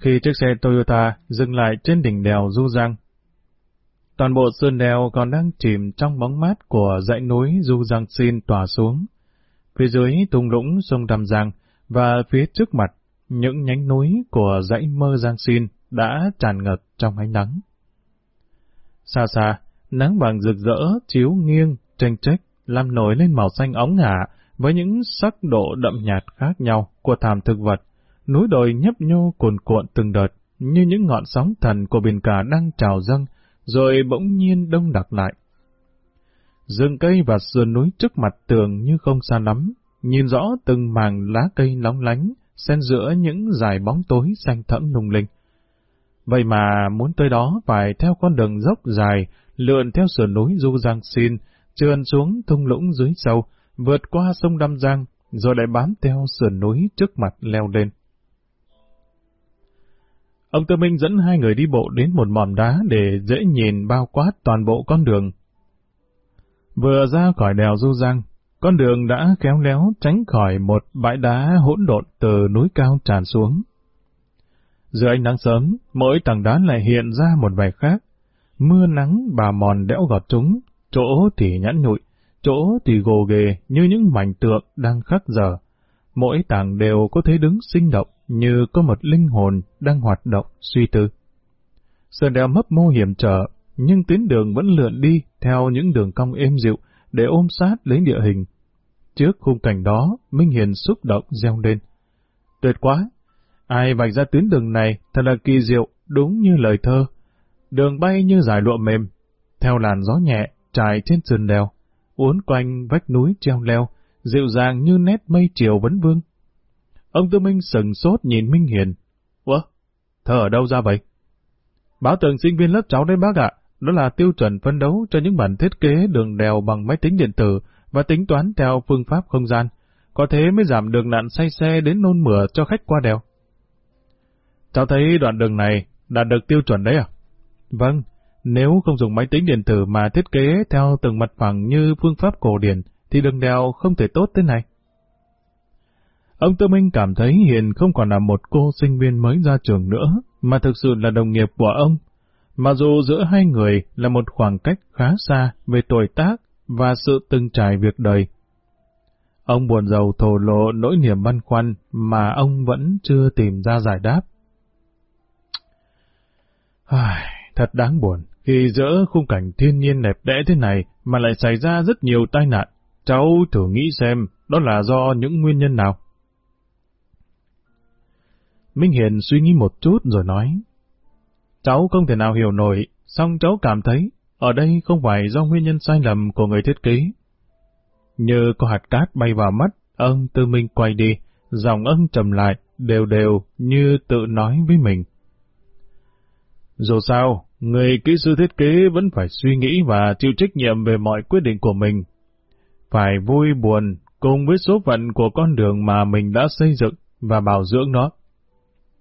khi chiếc xe Toyota dừng lại trên đỉnh đèo Du Giang. Toàn bộ sườn đèo còn đang chìm trong bóng mát của dãy núi Du Giang Xin tỏa xuống. Phía dưới thung lũng sông Đàm Giang và phía trước mặt, những nhánh núi của dãy Mơ Giang Xin đã tràn ngập trong ánh nắng. Xa xa, nắng vàng rực rỡ, chiếu nghiêng, tranh trách, làm nổi lên màu xanh óng ngả với những sắc độ đậm nhạt khác nhau của thảm thực vật. Núi đồi nhấp nhô cuồn cuộn từng đợt, như những ngọn sóng thần của biển cả đang trào dâng, rồi bỗng nhiên đông đặc lại. Rừng cây và sườn núi trước mặt tường như không xa lắm, nhìn rõ từng màng lá cây lóng lánh, xen giữa những dải bóng tối xanh thẫm lung linh. Vậy mà muốn tới đó phải theo con đường dốc dài, lượn theo sườn núi Du Giang Xin, trườn xuống thung lũng dưới sâu, vượt qua sông Đam Giang, rồi lại bám theo sườn núi trước mặt leo lên. Ông Tư Minh dẫn hai người đi bộ đến một mỏm đá để dễ nhìn bao quát toàn bộ con đường. Vừa ra khỏi đèo Du Giang, con đường đã khéo léo tránh khỏi một bãi đá hỗn độn từ núi cao tràn xuống. Dưới ánh nắng sớm, mỗi tầng đá lại hiện ra một vẻ khác. Mưa nắng bà mòn đẽo gọt chúng, chỗ thì nhẵn nhụi, chỗ thì gồ ghề như những mảnh tượng đang khắc giờ. Mỗi tảng đều có thế đứng sinh động như có một linh hồn đang hoạt động suy tư. Sơn đèo mấp mô hiểm trở, nhưng tuyến đường vẫn lượn đi theo những đường cong êm dịu để ôm sát lấy địa hình. Trước khung cảnh đó, Minh Hiền xúc động reo lên. Tuyệt quá! Ai vạch ra tuyến đường này thật là kỳ diệu, đúng như lời thơ. Đường bay như dải lụa mềm, theo làn gió nhẹ, trải trên sườn đèo, uốn quanh vách núi treo leo, dịu dàng như nét mây chiều vấn vương. Ông Tư Minh sừng sốt nhìn Minh Hiền. Ủa? thở ở đâu ra vậy? Báo tường sinh viên lớp cháu đấy bác ạ. Đó là tiêu chuẩn phân đấu cho những bản thiết kế đường đèo bằng máy tính điện tử và tính toán theo phương pháp không gian. Có thế mới giảm đường nạn say xe đến nôn mửa cho khách qua đèo. Cháu thấy đoạn đường này đạt được tiêu chuẩn đấy à? Vâng, nếu không dùng máy tính điện tử mà thiết kế theo từng mặt phẳng như phương pháp cổ điển, thì đường đèo không thể tốt thế này. Ông Tư Minh cảm thấy Hiền không còn là một cô sinh viên mới ra trường nữa, mà thực sự là đồng nghiệp của ông. Mặc dù giữa hai người là một khoảng cách khá xa về tuổi tác và sự từng trải việc đời. Ông buồn giàu thổ lộ nỗi niềm băn khoăn mà ông vẫn chưa tìm ra giải đáp. Thật đáng buồn, khi giữa khung cảnh thiên nhiên đẹp đẽ thế này mà lại xảy ra rất nhiều tai nạn. Cháu thử nghĩ xem đó là do những nguyên nhân nào. Minh Hiền suy nghĩ một chút rồi nói. Cháu không thể nào hiểu nổi, song cháu cảm thấy ở đây không phải do nguyên nhân sai lầm của người thiết kế. Như có hạt cát bay vào mắt, ông Tư Minh quay đi, dòng ông trầm lại, đều đều như tự nói với mình. Dù sao, người kỹ sư thiết kế vẫn phải suy nghĩ và chịu trách nhiệm về mọi quyết định của mình. Phải vui buồn cùng với số phận của con đường mà mình đã xây dựng và bảo dưỡng nó.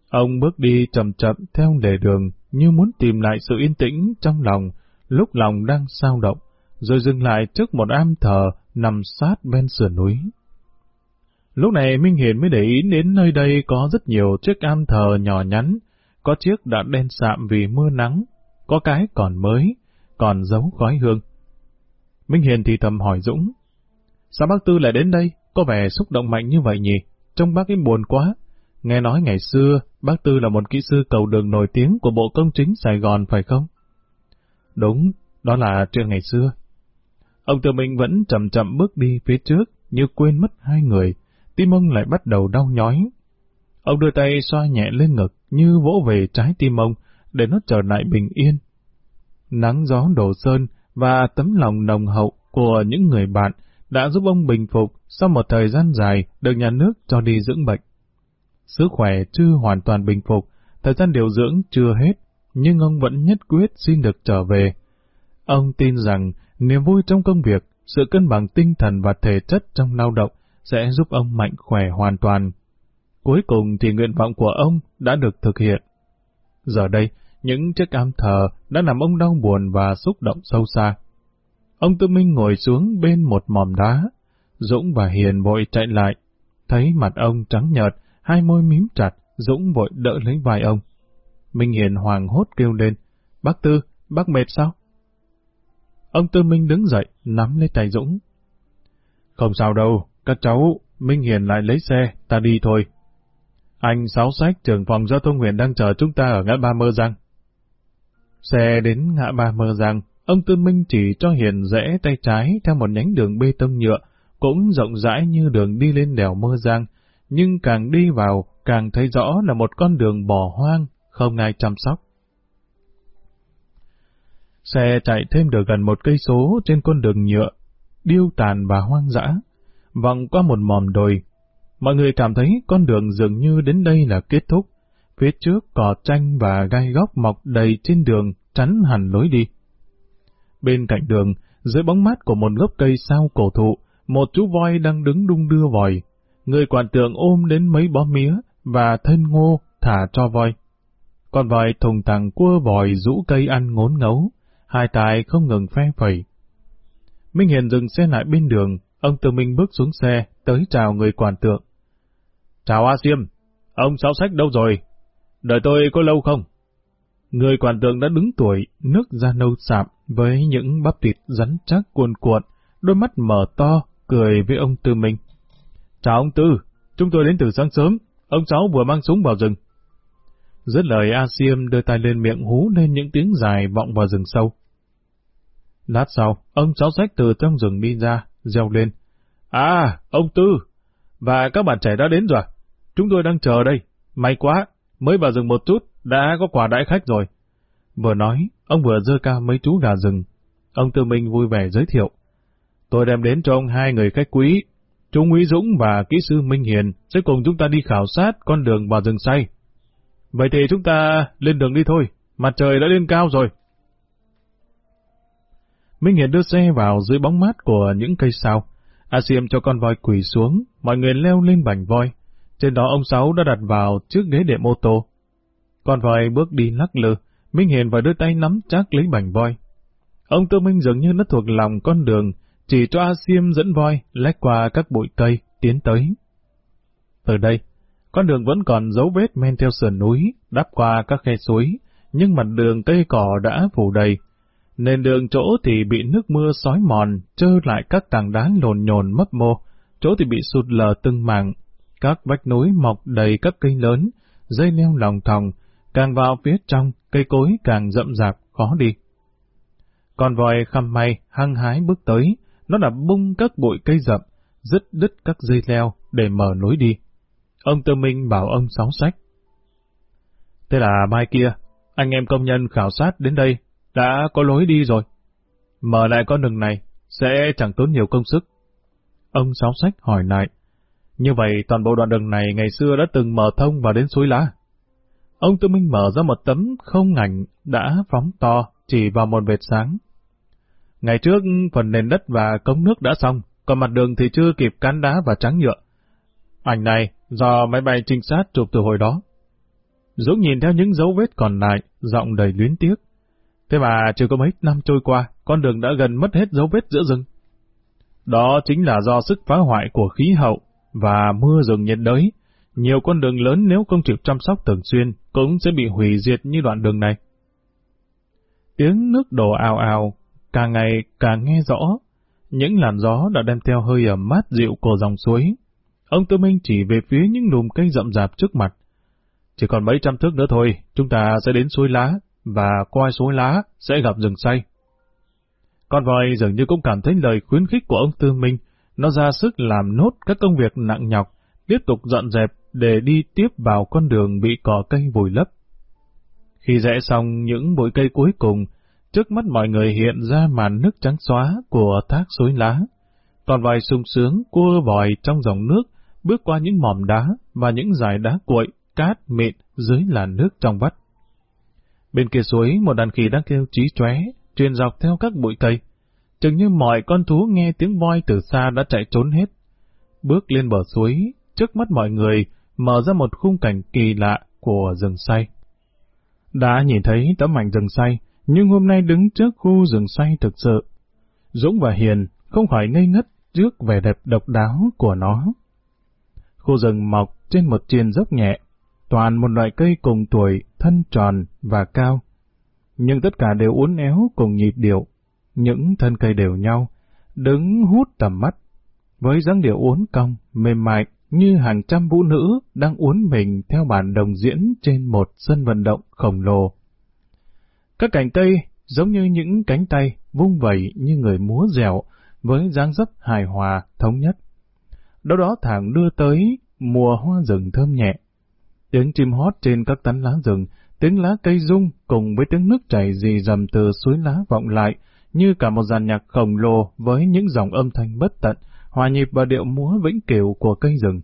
Ông bước đi chậm chậm theo lề đường như muốn tìm lại sự yên tĩnh trong lòng lúc lòng đang sao động, rồi dừng lại trước một am thờ nằm sát bên sườn núi. Lúc này Minh Hiền mới để ý đến nơi đây có rất nhiều chiếc am thờ nhỏ nhắn, có chiếc đã đen sạm vì mưa nắng, có cái còn mới, còn giấu khói hương. Minh Hiền thì thầm hỏi Dũng, sao bác Tư lại đến đây, có vẻ xúc động mạnh như vậy nhỉ, trông bác ấy buồn quá. Nghe nói ngày xưa, bác Tư là một kỹ sư cầu đường nổi tiếng của Bộ Công chính Sài Gòn phải không? Đúng, đó là chuyện ngày xưa. Ông Tư Minh vẫn chậm chậm bước đi phía trước, như quên mất hai người, tim ông lại bắt đầu đau nhói. Ông đưa tay xoa nhẹ lên ngực, như vỗ về trái tim ông, để nó trở lại bình yên. Nắng gió đổ sơn và tấm lòng nồng hậu của những người bạn đã giúp ông bình phục sau một thời gian dài được nhà nước cho đi dưỡng bệnh. Sức khỏe chưa hoàn toàn bình phục, thời gian điều dưỡng chưa hết, nhưng ông vẫn nhất quyết xin được trở về. Ông tin rằng niềm vui trong công việc, sự cân bằng tinh thần và thể chất trong lao động sẽ giúp ông mạnh khỏe hoàn toàn. Cuối cùng thì nguyện vọng của ông đã được thực hiện. Giờ đây, những chiếc am thờ đã làm ông đau buồn và xúc động sâu xa. Ông Tư Minh ngồi xuống bên một mỏm đá. Dũng và Hiền vội chạy lại. Thấy mặt ông trắng nhợt, hai môi mím chặt, Dũng vội đỡ lấy vai ông. Minh Hiền hoàng hốt kêu lên. Bác Tư, bác mệt sao? Ông Tư Minh đứng dậy, nắm lấy tay Dũng. Không sao đâu, các cháu, Minh Hiền lại lấy xe, ta đi thôi. Anh Sáu Sách, trưởng phòng giao thông huyện đang chờ chúng ta ở ngã ba Mơ Giang. Xe đến ngã ba Mơ Giang, ông Tư Minh chỉ cho Hiền rẽ tay trái theo một nhánh đường bê tông nhựa, cũng rộng rãi như đường đi lên đèo Mơ Giang, nhưng càng đi vào, càng thấy rõ là một con đường bỏ hoang, không ai chăm sóc. Xe chạy thêm được gần một cây số trên con đường nhựa, điêu tàn và hoang dã, vòng qua một mòm đồi. Mọi người cảm thấy con đường dường như đến đây là kết thúc. Phía trước cỏ tranh và gai góc mọc đầy trên đường, chắn hẳn lối đi. Bên cạnh đường, dưới bóng mát của một gốc cây sao cổ thụ, một chú voi đang đứng đung đưa vòi. Người quản tượng ôm đến mấy bó mía và thân ngô thả cho voi. Con voi thùng thẳng cua vòi rũ cây ăn ngốn ngấu, hai tài không ngừng phe phẩy. Minh Hiền dừng xe lại bên đường, ông Tư Minh bước xuống xe, tới chào người quản tượng. Chào A Siêm, ông sáu sách đâu rồi? Đợi tôi có lâu không? Người quản tượng đã đứng tuổi, nước da nâu sạm, với những bắp thịt rắn chắc cuồn cuộn, đôi mắt mở to, cười với ông Tư Minh. Chào ông Tư, chúng tôi đến từ sáng sớm, ông cháu vừa mang súng vào rừng. Dứt lời A Siêm đưa tay lên miệng hú lên những tiếng dài vọng vào rừng sâu. Lát sau, ông cháu sách từ trong rừng đi ra, reo lên. À, ông Tư, và các bạn trẻ đã đến rồi. Chúng tôi đang chờ đây. May quá, mới vào rừng một chút, đã có quà đãi khách rồi. Vừa nói, ông vừa dơ cao mấy chú gà rừng. Ông Tư Minh vui vẻ giới thiệu. Tôi đem đến cho ông hai người khách quý. Trung úy Dũng và kỹ sư Minh Hiền sẽ cùng chúng ta đi khảo sát con đường vào rừng say. Vậy thì chúng ta lên đường đi thôi, mặt trời đã lên cao rồi. Minh Hiền đưa xe vào dưới bóng mát của những cây sao. A Siêm cho con voi quỳ xuống, mọi người leo lên bành voi. Trên đó ông Sáu đã đặt vào chiếc ghế đệm ô tô. Con voi bước đi lắc lư, Minh Hiền và đưa tay nắm chắc lấy bành voi. Ông Tư Minh dường như nó thuộc lòng con đường, chỉ cho A Siêm dẫn voi lách qua các bụi cây, tiến tới. Từ đây, con đường vẫn còn dấu vết men theo sườn núi, đắp qua các khe suối, nhưng mặt đường cây cỏ đã phủ đầy. Nền đường chỗ thì bị nước mưa sói mòn, trơ lại các tảng đá lồn nhồn mấp mô, chỗ thì bị sụt lờ từng mảng. Các vách núi mọc đầy các cây lớn, dây leo lòng thòng, càng vào phía trong, cây cối càng rậm rạp, khó đi. Con voi khăm may, hăng hái bước tới, nó đã bung các bụi cây rậm, dứt đứt các dây leo để mở lối đi. Ông Tư Minh bảo ông Sáu Sách. Thế là mai kia, anh em công nhân khảo sát đến đây, đã có lối đi rồi. Mở lại con đường này, sẽ chẳng tốn nhiều công sức. Ông Sáu Sách hỏi lại. Như vậy toàn bộ đoạn đường này ngày xưa đã từng mở thông vào đến suối lá. Ông Tư Minh mở ra một tấm không ảnh đã phóng to chỉ vào một vệt sáng. Ngày trước phần nền đất và cống nước đã xong, còn mặt đường thì chưa kịp cán đá và trắng nhựa. Ảnh này do máy bay trinh sát chụp từ hồi đó. Dũng nhìn theo những dấu vết còn lại, giọng đầy luyến tiếc. Thế mà chưa có mấy năm trôi qua, con đường đã gần mất hết dấu vết giữa rừng. Đó chính là do sức phá hoại của khí hậu và mưa rừng nhiệt đới. Nhiều con đường lớn nếu không chịu chăm sóc thường xuyên cũng sẽ bị hủy diệt như đoạn đường này. Tiếng nước đổ ào ào, càng ngày càng nghe rõ. Những làn gió đã đem theo hơi ẩm mát dịu của dòng suối, Ông Tư Minh chỉ về phía những lùm cây rậm rạp trước mặt. Chỉ còn mấy trăm thước nữa thôi, chúng ta sẽ đến suối lá, và qua suối lá sẽ gặp rừng say. Con voi dường như cũng cảm thấy lời khuyến khích của ông Tư Minh, nó ra sức làm nốt các công việc nặng nhọc, tiếp tục dọn dẹp để đi tiếp vào con đường bị cỏ cây vùi lấp. Khi rẽ xong những bụi cây cuối cùng, trước mắt mọi người hiện ra màn nước trắng xóa của thác suối lá. Còn vài sung sướng cua vòi trong dòng nước, bước qua những mỏm đá và những dải đá cuội, cát mịn dưới làn nước trong vắt. Bên kia suối, một đàn khỉ đang kêu trí chóe, truyền dọc theo các bụi cây. Chừng như mọi con thú nghe tiếng voi từ xa đã chạy trốn hết. Bước lên bờ suối, trước mắt mọi người mở ra một khung cảnh kỳ lạ của rừng say. Đã nhìn thấy tấm ảnh rừng say, nhưng hôm nay đứng trước khu rừng say thực sự. Dũng và Hiền không khỏi ngây ngất trước vẻ đẹp độc đáo của nó khu rừng mọc trên một triền dốc nhẹ. toàn một loại cây cùng tuổi, thân tròn và cao. Nhưng tất cả đều uốn éo cùng nhịp điệu, những thân cây đều nhau, đứng hút tầm mắt, với dáng điệu uốn cong, mềm mại như hàng trăm vũ nữ đang uốn mình theo bản đồng diễn trên một sân vận động khổng lồ. Các cành cây giống như những cánh tay vung vẩy như người múa dẻo với dáng dấp hài hòa, thống nhất. Đâu đó thẳng đưa tới mùa hoa rừng thơm nhẹ. Tiếng chim hót trên các tán lá rừng, tiếng lá cây rung cùng với tiếng nước chảy rì rầm từ suối lá vọng lại, như cả một dàn nhạc khổng lồ với những dòng âm thanh bất tận, hòa nhịp vào điệu múa vĩnh cửu của cây rừng.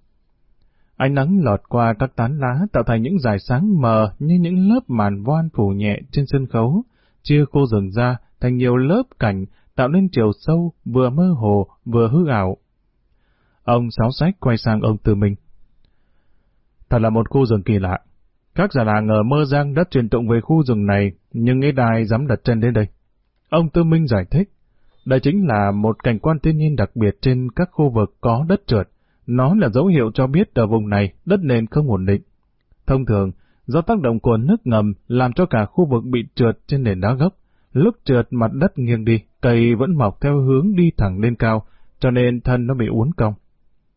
Ánh nắng lọt qua các tán lá tạo thành những dải sáng mờ như những lớp màn voan phủ nhẹ trên sân khấu, chia cô rừng ra thành nhiều lớp cảnh tạo nên chiều sâu vừa mơ hồ vừa hư ảo. Ông Sáu Sách quay sang ông Tư Minh. Thật là một khu rừng kỳ lạ. Các già làng ở Mơ Giang đất truyền tụng về khu rừng này, nhưng nghe đài dám đặt chân đến đây. Ông Tư Minh giải thích, đây chính là một cảnh quan thiên nhiên đặc biệt trên các khu vực có đất trượt. Nó là dấu hiệu cho biết ở vùng này đất nền không ổn định. Thông thường, do tác động của nước ngầm làm cho cả khu vực bị trượt trên nền đá gốc. Lúc trượt mặt đất nghiêng đi, cây vẫn mọc theo hướng đi thẳng lên cao, cho nên thân nó bị uốn cong.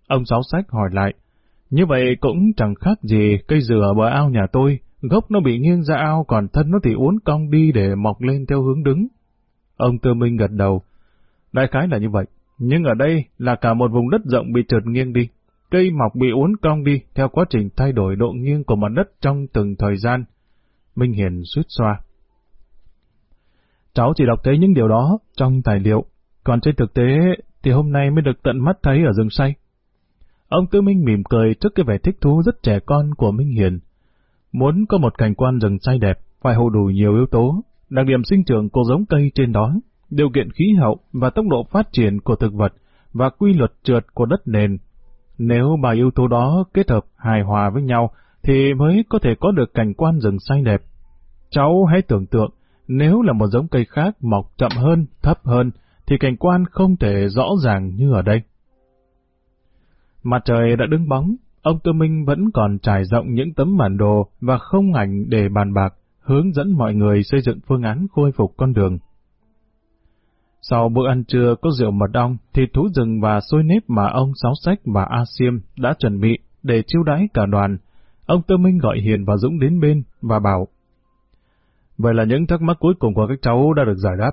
Ông Sáu Sách hỏi lại, như vậy cũng chẳng khác gì cây dừa bờ ao nhà tôi, gốc nó bị nghiêng ra ao còn thân nó thì uốn cong đi để mọc lên theo hướng đứng. Ông Tư Minh gật đầu. Đại khái là như vậy, nhưng ở đây là cả một vùng đất rộng bị trượt nghiêng đi. Cây mọc bị uốn cong đi theo quá trình thay đổi độ nghiêng của mặt đất trong từng thời gian. Minh Hiền suýt xoa. Cháu chỉ đọc thấy những điều đó trong tài liệu, còn trên thực tế thì hôm nay mới được tận mắt thấy ở rừng say. Ông Tư Minh mỉm cười trước cái vẻ thích thú rất trẻ con của Minh Hiền. Muốn có một cảnh quan rừng say đẹp, phải hầu đủ nhiều yếu tố, đặc điểm sinh trưởng của giống cây trên đó, điều kiện khí hậu và tốc độ phát triển của thực vật và quy luật trượt của đất nền. Nếu ba yếu tố đó kết hợp hài hòa với nhau thì mới có thể có được cảnh quan rừng xanh đẹp. Cháu hãy tưởng tượng, nếu là một giống cây khác mọc chậm hơn, thấp hơn, thì cảnh quan không thể rõ ràng như ở đây. Mặt trời đã đứng bóng, ông Tư Minh vẫn còn trải rộng những tấm bản đồ và không ảnh để bàn bạc, hướng dẫn mọi người xây dựng phương án khôi phục con đường. Sau bữa ăn trưa có rượu mật ong, thịt thú rừng và xôi nếp mà ông Sáu Sách và A Siêm đã chuẩn bị để chiêu đãi cả đoàn, ông Tư Minh gọi Hiền và Dũng đến bên và bảo Vậy là những thắc mắc cuối cùng của các cháu đã được giải đáp.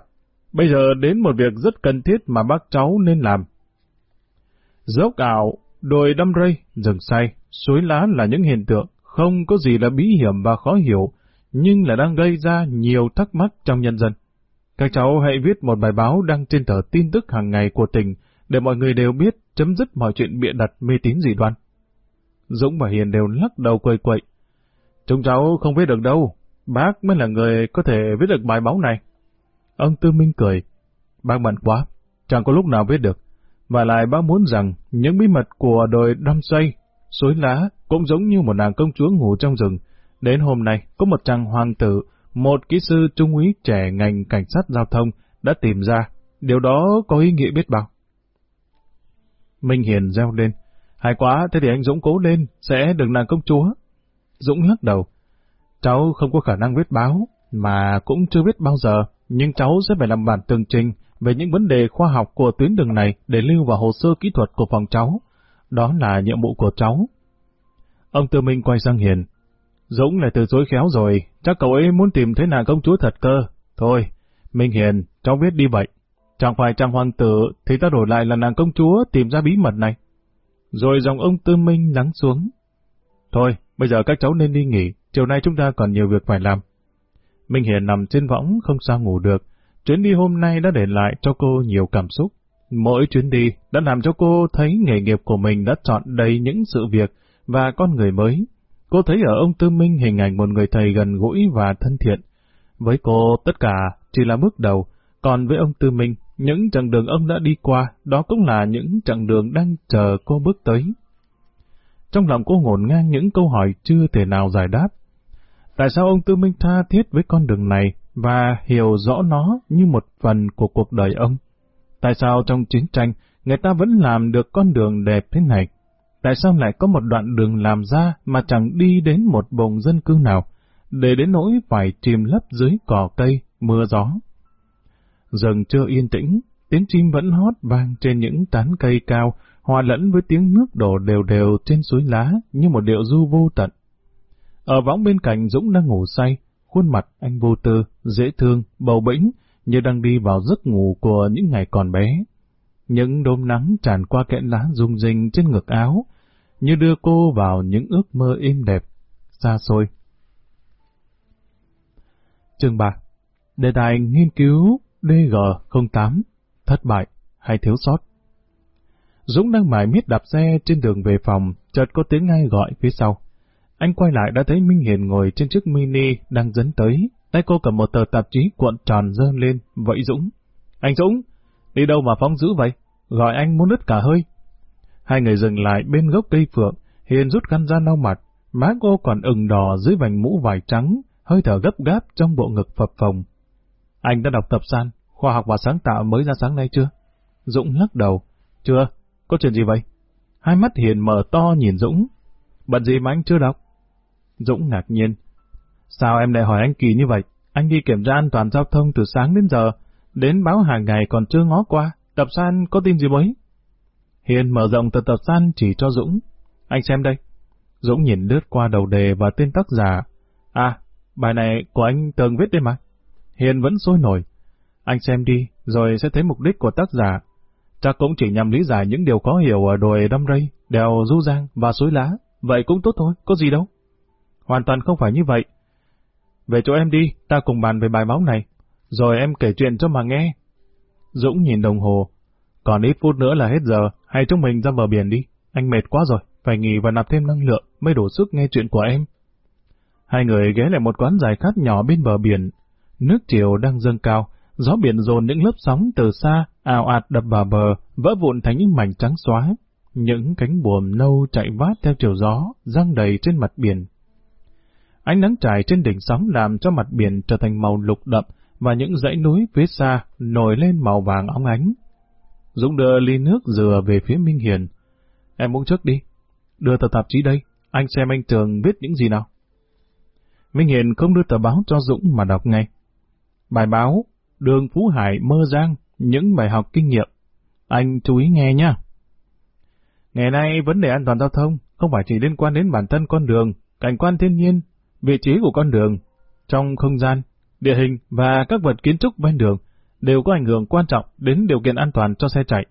Bây giờ đến một việc rất cần thiết mà bác cháu nên làm. Dốc ảo, đồi đâm rây, rừng say, suối lá là những hiện tượng không có gì là bí hiểm và khó hiểu, nhưng là đang gây ra nhiều thắc mắc trong nhân dân. Các cháu hãy viết một bài báo đăng trên tờ tin tức hàng ngày của tỉnh để mọi người đều biết chấm dứt mọi chuyện bịa đặt mê tín dị đoan. Dũng và Hiền đều lắc đầu quầy quậy. Chúng cháu không viết được đâu, bác mới là người có thể viết được bài báo này. Ông Tư Minh cười. Bác bận quá, chẳng có lúc nào viết được. Và lại bác muốn rằng những bí mật của đồi đâm xoay, suối lá cũng giống như một nàng công chúa ngủ trong rừng. Đến hôm nay, có một chàng hoàng tử, một kỹ sư trung úy trẻ ngành cảnh sát giao thông đã tìm ra. Điều đó có ý nghĩa biết bao. Minh Hiền reo lên. Hay quá, thế thì anh Dũng cố lên, sẽ được nàng công chúa. Dũng lắc đầu. Cháu không có khả năng viết báo, mà cũng chưa biết bao giờ, nhưng cháu sẽ phải làm bản tường trình về những vấn đề khoa học của tuyến đường này để lưu vào hồ sơ kỹ thuật của phòng cháu. Đó là nhiệm vụ của cháu. Ông Tư Minh quay sang Hiền. Dũng lại từ chối khéo rồi, chắc cậu ấy muốn tìm thấy nàng công chúa thật cơ. Thôi, Minh Hiền, cháu biết đi vậy. Chẳng phải chàng hoàng tử thì ta đổi lại là nàng công chúa tìm ra bí mật này. Rồi dòng ông Tư Minh lắng xuống. Thôi, bây giờ các cháu nên đi nghỉ, chiều nay chúng ta còn nhiều việc phải làm. Minh Hiền nằm trên võng không sao ngủ được. Chuyến đi hôm nay đã để lại cho cô nhiều cảm xúc. Mỗi chuyến đi đã làm cho cô thấy nghề nghiệp của mình đã chọn đầy những sự việc và con người mới. Cô thấy ở ông Tư Minh hình ảnh một người thầy gần gũi và thân thiện. Với cô, tất cả chỉ là bước đầu, còn với ông Tư Minh, những chặng đường ông đã đi qua, đó cũng là những chặng đường đang chờ cô bước tới. Trong lòng cô ngổn ngang những câu hỏi chưa thể nào giải đáp. Tại sao ông Tư Minh tha thiết với con đường này và hiểu rõ nó như một phần của cuộc đời ông? Tại sao trong chiến tranh người ta vẫn làm được con đường đẹp thế này? Tại sao lại có một đoạn đường làm ra mà chẳng đi đến một vùng dân cư nào, để đến nỗi phải chìm lấp dưới cỏ cây, mưa gió. Rừng chưa yên tĩnh, tiếng chim vẫn hót vang trên những tán cây cao, hòa lẫn với tiếng nước đổ đều đều trên suối lá như một điệu du vô tận. Ở võng bên cạnh Dũng đang ngủ say, khuôn mặt anh vô tư, dễ thương, bầu bĩnh, như đang đi vào giấc ngủ của những ngày còn bé. Những đốm nắng tràn qua kẽ lá rung rinh trên ngực áo, như đưa cô vào những ước mơ êm đẹp, xa xôi. Chương 3 Đề tài nghiên cứu DG08 Thất bại hay thiếu sót Dũng đang mải miết đạp xe trên đường về phòng, chợt có tiếng ai gọi phía sau. Anh quay lại đã thấy Minh Hiền ngồi trên chiếc mini đang dẫn tới, tay cô cầm một tờ tạp chí cuộn tròn dơ lên, Vậy Dũng. Anh Dũng, đi đâu mà phóng dữ vậy? Gọi anh muốn nứt cả hơi. Hai người dừng lại bên gốc cây phượng, Hiền rút khăn ra lau mặt, má cô còn ửng đỏ dưới vành mũ vải trắng, hơi thở gấp gáp trong bộ ngực phập phồng. Anh đã đọc tập san, khoa học và sáng tạo mới ra sáng nay chưa? Dũng lắc đầu. Chưa, có chuyện gì vậy? Hai mắt Hiền mở to nhìn Dũng. Bận gì mà anh chưa đọc? Dũng ngạc nhiên. Sao em lại hỏi anh kỳ như vậy? Anh đi kiểm tra an toàn giao thông từ sáng đến giờ, đến báo hàng ngày còn chưa ngó qua, tập san có tin gì mới? Hiền mở rộng tờ tập san chỉ cho Dũng. Anh xem đây. Dũng nhìn lướt qua đầu đề và tên tác giả. À, bài này của anh Tường viết đây mà. Hiền vẫn sôi nổi. Anh xem đi, rồi sẽ thấy mục đích của tác giả. Chắc cũng chỉ nhằm lý giải những điều khó hiểu ở đồi đâm rây, đèo du giang và suối lá. Vậy cũng tốt thôi, có gì đâu. Hoàn toàn không phải như vậy. Về chỗ em đi, ta cùng bàn về bài báo này. Rồi em kể chuyện cho mà nghe. Dũng nhìn đồng hồ. Còn ít phút nữa là hết giờ, hay chúng mình ra bờ biển đi. Anh mệt quá rồi, phải nghỉ và nạp thêm năng lượng mới đủ sức nghe chuyện của em. Hai người ghé lại một quán giải khát nhỏ bên bờ biển. Nước chiều đang dâng cao, gió biển dồn những lớp sóng từ xa, ào ạt đập vào bờ, vỡ vụn thành những mảnh trắng xóa. Những cánh buồm nâu chạy vát theo chiều gió, răng đầy trên mặt biển. Ánh nắng trải trên đỉnh sóng làm cho mặt biển trở thành màu lục đậm và những dãy núi phía xa nổi lên màu vàng óng ánh. Dũng đưa ly nước dừa về phía Minh Hiền. Em uống trước đi. Đưa tờ tạp chí đây, anh xem anh Trường viết những gì nào. Minh Hiền không đưa tờ báo cho Dũng mà đọc ngay. Bài báo, đường Phú Hải mơ giang, những bài học kinh nghiệm. Anh chú ý nghe nha. Ngày nay, vấn đề an toàn giao thông không phải chỉ liên quan đến bản thân con đường, cảnh quan thiên nhiên, vị trí của con đường, trong không gian, địa hình và các vật kiến trúc bên đường đều có ảnh hưởng quan trọng đến điều kiện an toàn cho xe chạy.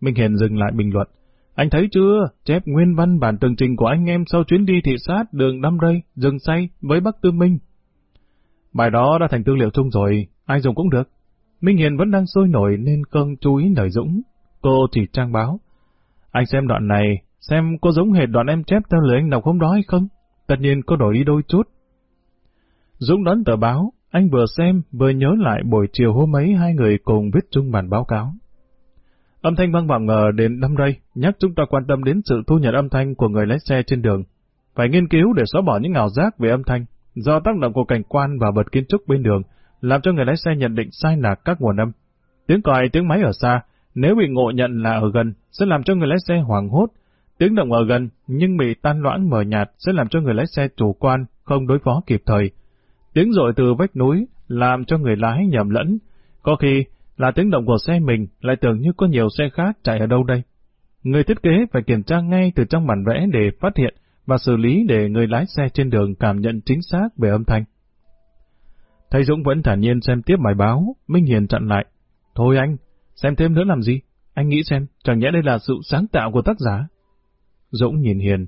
Minh Hiền dừng lại bình luận. Anh thấy chưa, chép nguyên văn bản tường trình của anh em sau chuyến đi thị sát đường Đâm Rây, rừng say với Bắc Tư Minh. Bài đó đã thành tư liệu chung rồi, ai dùng cũng được. Minh Hiền vẫn đang sôi nổi nên cơn chú ý lời Dũng. Cô chỉ trang báo. Anh xem đoạn này, xem có giống hệt đoạn em chép theo lời anh đọc hôm đó hay không? Tất nhiên có đổi ý đôi chút. Dũng đón tờ báo, anh vừa xem vừa nhớ lại buổi chiều hôm ấy hai người cùng viết chung bản báo cáo. Âm thanh vang vọng ngờ đến đâm rây, nhắc chúng ta quan tâm đến sự thu nhận âm thanh của người lái xe trên đường. Phải nghiên cứu để xóa bỏ những ảo giác về âm thanh, do tác động của cảnh quan và vật kiến trúc bên đường, làm cho người lái xe nhận định sai lạc các nguồn âm. Tiếng còi, tiếng máy ở xa, nếu bị ngộ nhận là ở gần, sẽ làm cho người lái xe hoảng hốt. Tiếng động ở gần, nhưng bị tan loãng mờ nhạt sẽ làm cho người lái xe chủ quan, không đối phó kịp thời. Tiếng rội từ vách núi, làm cho người lái nhầm lẫn. Có khi là tiếng động của xe mình lại tưởng như có nhiều xe khác chạy ở đâu đây. Người thiết kế phải kiểm tra ngay từ trong bản vẽ để phát hiện và xử lý để người lái xe trên đường cảm nhận chính xác về âm thanh. Thầy Dũng vẫn thản nhiên xem tiếp bài báo, Minh Hiền chặn lại. Thôi anh, xem thêm nữa làm gì? Anh nghĩ xem, chẳng nhẽ đây là sự sáng tạo của tác giả? Dũng nhìn Hiền.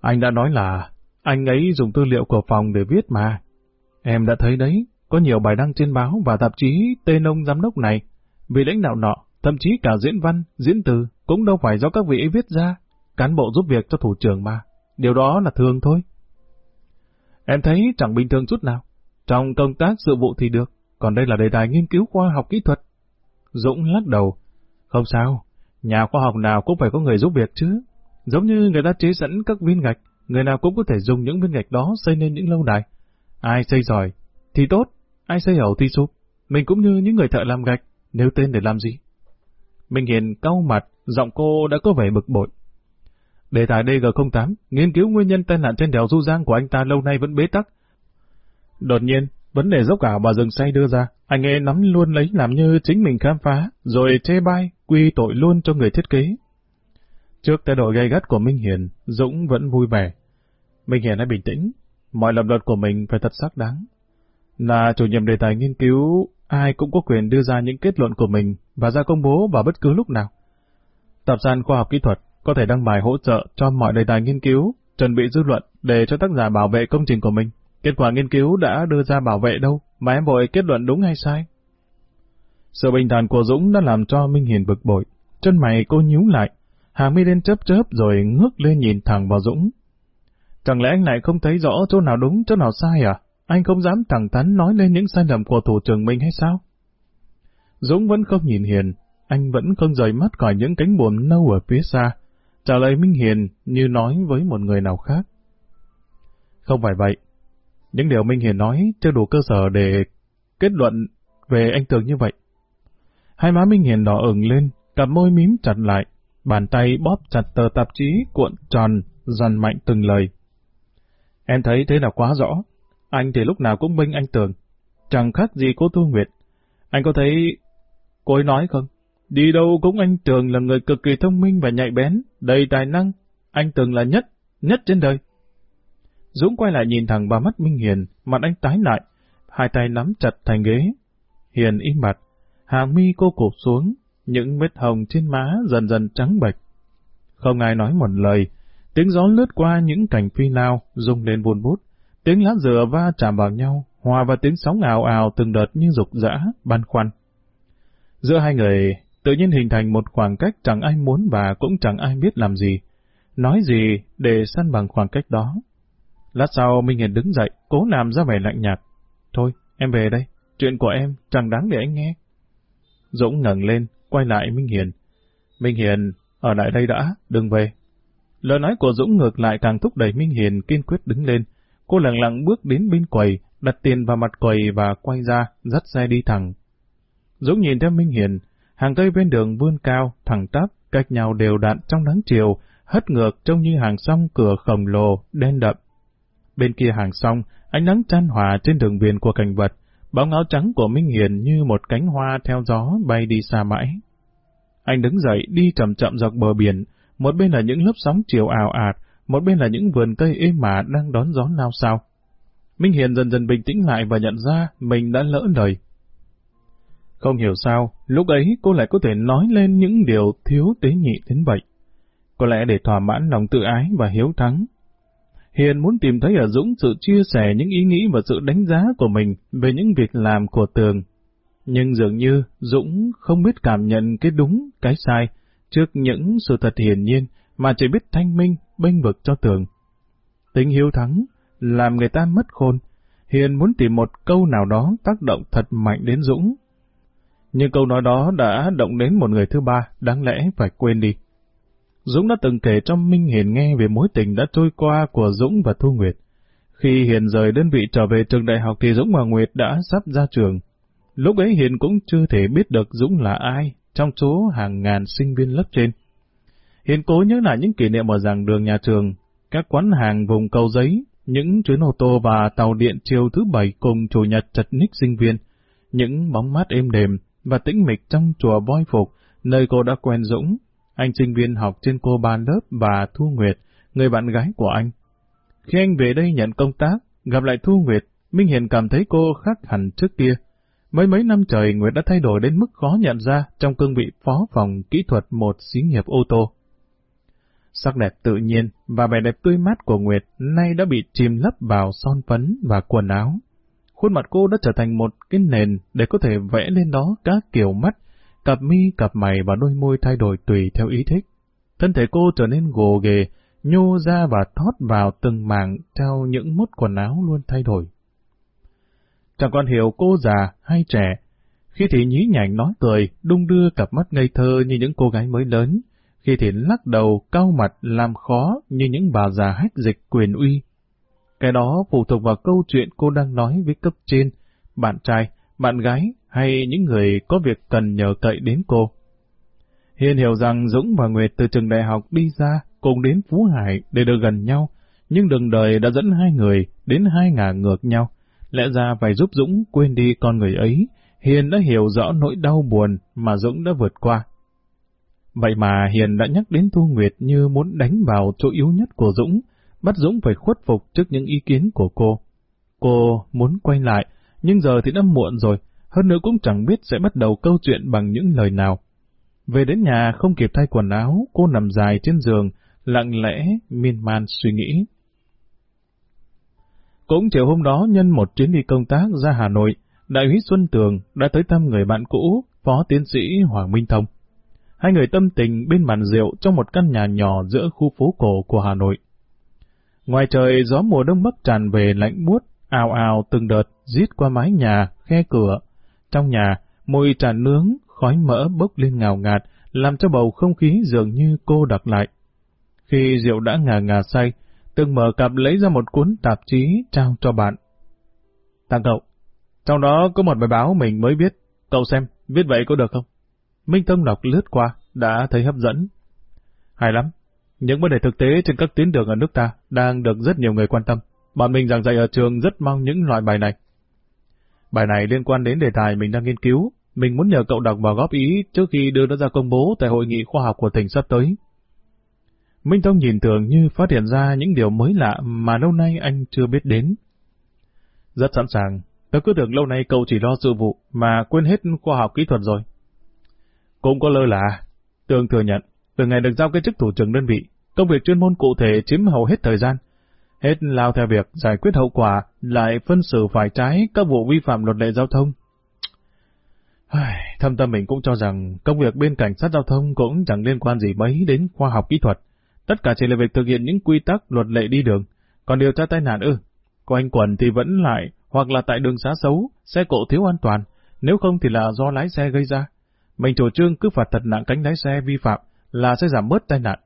Anh đã nói là anh ấy dùng tư liệu của phòng để viết mà. Em đã thấy đấy, có nhiều bài đăng trên báo và tạp chí tên ông giám đốc này. Vì lãnh đạo nọ, thậm chí cả diễn văn, diễn từ cũng đâu phải do các vị ấy viết ra. Cán bộ giúp việc cho thủ trưởng mà. Điều đó là thường thôi. Em thấy chẳng bình thường chút nào. Trong công tác sự vụ thì được, còn đây là đề tài nghiên cứu khoa học kỹ thuật. Dũng lắc đầu. Không sao, nhà khoa học nào cũng phải có người giúp việc chứ. Giống như người ta chế sẵn các viên gạch, người nào cũng có thể dùng những viên gạch đó xây nên những lâu đài. Ai xây giỏi thì tốt, ai xây ẩu thì sụp. Mình cũng như những người thợ làm gạch, nếu tên để làm gì. Minh Hiền cau mặt, giọng cô đã có vẻ bực bội. đề tài DG08, nghiên cứu nguyên nhân tai nạn trên đèo Du Giang của anh ta lâu nay vẫn bế tắc. Đột nhiên, vấn đề dốc ảo bà rừng say đưa ra, anh ấy nắm luôn lấy làm như chính mình khám phá, rồi chê bai, quy tội luôn cho người thiết kế. Trước thái độ gay gắt của Minh Hiền, Dũng vẫn vui vẻ. Minh Hiền hãy bình tĩnh, mọi lập luận của mình phải thật xác đáng. Là chủ nhiệm đề tài nghiên cứu, ai cũng có quyền đưa ra những kết luận của mình và ra công bố vào bất cứ lúc nào. Tập san khoa học kỹ thuật có thể đăng bài hỗ trợ cho mọi đề tài nghiên cứu, chuẩn bị dư luận để cho tác giả bảo vệ công trình của mình. Kết quả nghiên cứu đã đưa ra bảo vệ đâu, mà em vội kết luận đúng hay sai? Sự bình thản của Dũng đã làm cho Minh Hiền bực bội. Chân mày cô nhíu lại, hàng mi lên chớp chớp rồi ngước lên nhìn thẳng vào Dũng. Chẳng lẽ anh lại không thấy rõ chỗ nào đúng, chỗ nào sai à? Anh không dám thẳng thắn nói lên những sai lầm của thủ trưởng mình hay sao? Dũng vẫn không nhìn Hiền, anh vẫn không rời mắt khỏi những cánh buồm nâu ở phía xa, trả lời Minh Hiền như nói với một người nào khác. Không phải vậy. Những điều Minh Hiền nói chưa đủ cơ sở để kết luận về anh Tường như vậy. Hai má Minh Hiền đỏ ửng lên, cặp môi mím chặt lại, bàn tay bóp chặt tờ tạp chí cuộn tròn, dằn mạnh từng lời. Em thấy thế là quá rõ. Anh thì lúc nào cũng binh anh Tường. Chẳng khác gì cô Thu Nguyệt. Anh có thấy cô ấy nói không? Đi đâu cũng anh Tường là người cực kỳ thông minh và nhạy bén, đầy tài năng. Anh Tường là nhất, nhất trên đời. Dũng quay lại nhìn thẳng vào mắt Minh Hiền, mặt anh tái lại, hai tay nắm chặt thành ghế. Hiền im mặt, hàng mi cô cụp xuống, những vết hồng trên má dần dần trắng bệch. Không ai nói một lời, tiếng gió lướt qua những cành phi lao, rung lên buồn bút, tiếng lá dừa va chạm vào nhau, hòa vào tiếng sóng ào ào từng đợt như dục dã, băn khoăn. Giữa hai người tự nhiên hình thành một khoảng cách chẳng ai muốn và cũng chẳng ai biết làm gì. Nói gì để săn bằng khoảng cách đó. Lát sau Minh Hiền đứng dậy, cố làm ra vẻ lạnh nhạt. Thôi, em về đây, chuyện của em chẳng đáng để anh nghe. Dũng ngẩng lên, quay lại Minh Hiền. Minh Hiền, ở lại đây đã, đừng về. Lời nói của Dũng ngược lại càng thúc đẩy Minh Hiền kiên quyết đứng lên. Cô lặng lặng bước đến bên quầy, đặt tiền vào mặt quầy và quay ra, dắt xe đi thẳng. Dũng nhìn theo Minh Hiền, hàng cây bên đường vươn cao, thẳng tắp, cách nhau đều đặn trong nắng chiều, hất ngược trông như hàng song cửa khổng lồ, đen đậm. Bên kia hàng song, ánh nắng chan hòa trên đường viền của cảnh vật, bóng áo trắng của Minh Hiền như một cánh hoa theo gió bay đi xa mãi. Anh đứng dậy đi chậm chậm dọc bờ biển, một bên là những lớp sóng chiều ảo ạt, một bên là những vườn cây êm mà đang đón gió lao sao. Minh Hiền dần dần bình tĩnh lại và nhận ra mình đã lỡ lời. Không hiểu sao, lúc ấy cô lại có thể nói lên những điều thiếu tế nhị đến vậy. Có lẽ để thỏa mãn lòng tự ái và hiếu thắng. Hiền muốn tìm thấy ở Dũng sự chia sẻ những ý nghĩ và sự đánh giá của mình về những việc làm của Tường. Nhưng dường như Dũng không biết cảm nhận cái đúng, cái sai, trước những sự thật hiển nhiên mà chỉ biết thanh minh, bênh vực cho Tường. Tính hiếu thắng, làm người ta mất khôn. Hiền muốn tìm một câu nào đó tác động thật mạnh đến Dũng nhưng câu nói đó đã động đến một người thứ ba, đáng lẽ phải quên đi. Dũng đã từng kể cho Minh Hiền nghe về mối tình đã trôi qua của Dũng và Thu Nguyệt. Khi Hiền rời đơn vị trở về trường đại học thì Dũng và Nguyệt đã sắp ra trường. Lúc ấy Hiền cũng chưa thể biết được Dũng là ai trong số hàng ngàn sinh viên lớp trên. Hiền cố nhớ lại những kỷ niệm ở giảng đường nhà trường, các quán hàng vùng cầu giấy, những chuyến ô tô và tàu điện chiều thứ bảy cùng chủ nhật chật ních sinh viên, những bóng mát êm đềm, và tĩnh mịch trong chùa voi phục, nơi cô đã quen Dũng, anh sinh viên học trên cô ba lớp và Thu Nguyệt, người bạn gái của anh. Khi anh về đây nhận công tác, gặp lại Thu Nguyệt, Minh Hiền cảm thấy cô khác hẳn trước kia. Mấy mấy năm trời Nguyệt đã thay đổi đến mức khó nhận ra trong cương vị phó phòng kỹ thuật một xí nghiệp ô tô. Sắc đẹp tự nhiên và vẻ đẹp tươi mát của Nguyệt nay đã bị chìm lấp vào son phấn và quần áo khuôn mặt cô đã trở thành một cái nền để có thể vẽ lên đó các kiểu mắt, cặp mi, cặp mày và đôi môi thay đổi tùy theo ý thích. Thân thể cô trở nên gồ ghề, nhô ra và thoát vào từng mảng theo những mút quần áo luôn thay đổi. Chẳng còn hiểu cô già hay trẻ, khi thì nhí nhảnh nói cười, đung đưa cặp mắt ngây thơ như những cô gái mới lớn, khi thì lắc đầu, cau mặt, làm khó như những bà già hách dịch quyền uy. Cái đó phụ thuộc vào câu chuyện cô đang nói với cấp trên, bạn trai, bạn gái hay những người có việc cần nhờ cậy đến cô. Hiền hiểu rằng Dũng và Nguyệt từ trường đại học đi ra cùng đến Phú Hải để được gần nhau, nhưng đường đời đã dẫn hai người đến hai ngả ngược nhau. Lẽ ra phải giúp Dũng quên đi con người ấy, Hiền đã hiểu rõ nỗi đau buồn mà Dũng đã vượt qua. Vậy mà Hiền đã nhắc đến Thu Nguyệt như muốn đánh vào chỗ yếu nhất của Dũng, bắt Dũng phải khuất phục trước những ý kiến của cô. Cô muốn quay lại, nhưng giờ thì đã muộn rồi, hơn nữa cũng chẳng biết sẽ bắt đầu câu chuyện bằng những lời nào. Về đến nhà không kịp thay quần áo, cô nằm dài trên giường, lặng lẽ, miên man suy nghĩ. Cũng chiều hôm đó nhân một chuyến đi công tác ra Hà Nội, Đại úy Xuân Tường đã tới thăm người bạn cũ, Phó Tiến sĩ Hoàng Minh Thông. Hai người tâm tình bên bàn rượu trong một căn nhà nhỏ giữa khu phố cổ của Hà Nội. Ngoài trời gió mùa đông bắc tràn về lạnh buốt, ào ào từng đợt rít qua mái nhà, khe cửa. Trong nhà, mùi trà nướng, khói mỡ bốc lên ngào ngạt, làm cho bầu không khí dường như cô đặc lại. Khi rượu đã ngà ngà say, từng mở cặp lấy ra một cuốn tạp chí trao cho bạn. Tặng cậu, trong đó có một bài báo mình mới viết, cậu xem, viết vậy có được không? Minh Thông đọc lướt qua, đã thấy hấp dẫn. Hay lắm, những vấn đề thực tế trên các tuyến đường ở nước ta đang được rất nhiều người quan tâm. Bọn mình giảng dạy ở trường rất mong những loại bài này. Bài này liên quan đến đề tài mình đang nghiên cứu, mình muốn nhờ cậu đọc và góp ý trước khi đưa nó ra công bố tại hội nghị khoa học của tỉnh sắp tới. Minh Tông nhìn tưởng như phát hiện ra những điều mới lạ mà lâu nay anh chưa biết đến. Rất sẵn sàng, tớ cứ tưởng lâu nay cậu chỉ lo sự vụ mà quên hết khoa học kỹ thuật rồi. Cũng có lơ là, Tường thừa nhận, từ ngày được giao cái chức thủ trưởng đơn vị, công việc chuyên môn cụ thể chiếm hầu hết thời gian. Hết lao theo việc giải quyết hậu quả, lại phân xử phải trái các vụ vi phạm luật lệ giao thông. Thâm tâm mình cũng cho rằng công việc bên cảnh sát giao thông cũng chẳng liên quan gì mấy đến khoa học kỹ thuật. Tất cả chỉ là việc thực hiện những quy tắc luật lệ đi đường. Còn điều tra tai nạn ư, có anh quần thì vẫn lại, hoặc là tại đường xá xấu, xe cộ thiếu an toàn, nếu không thì là do lái xe gây ra. Mình chủ trương cứ phạt thật nặng cánh lái xe vi phạm là sẽ giảm bớt tai nạn.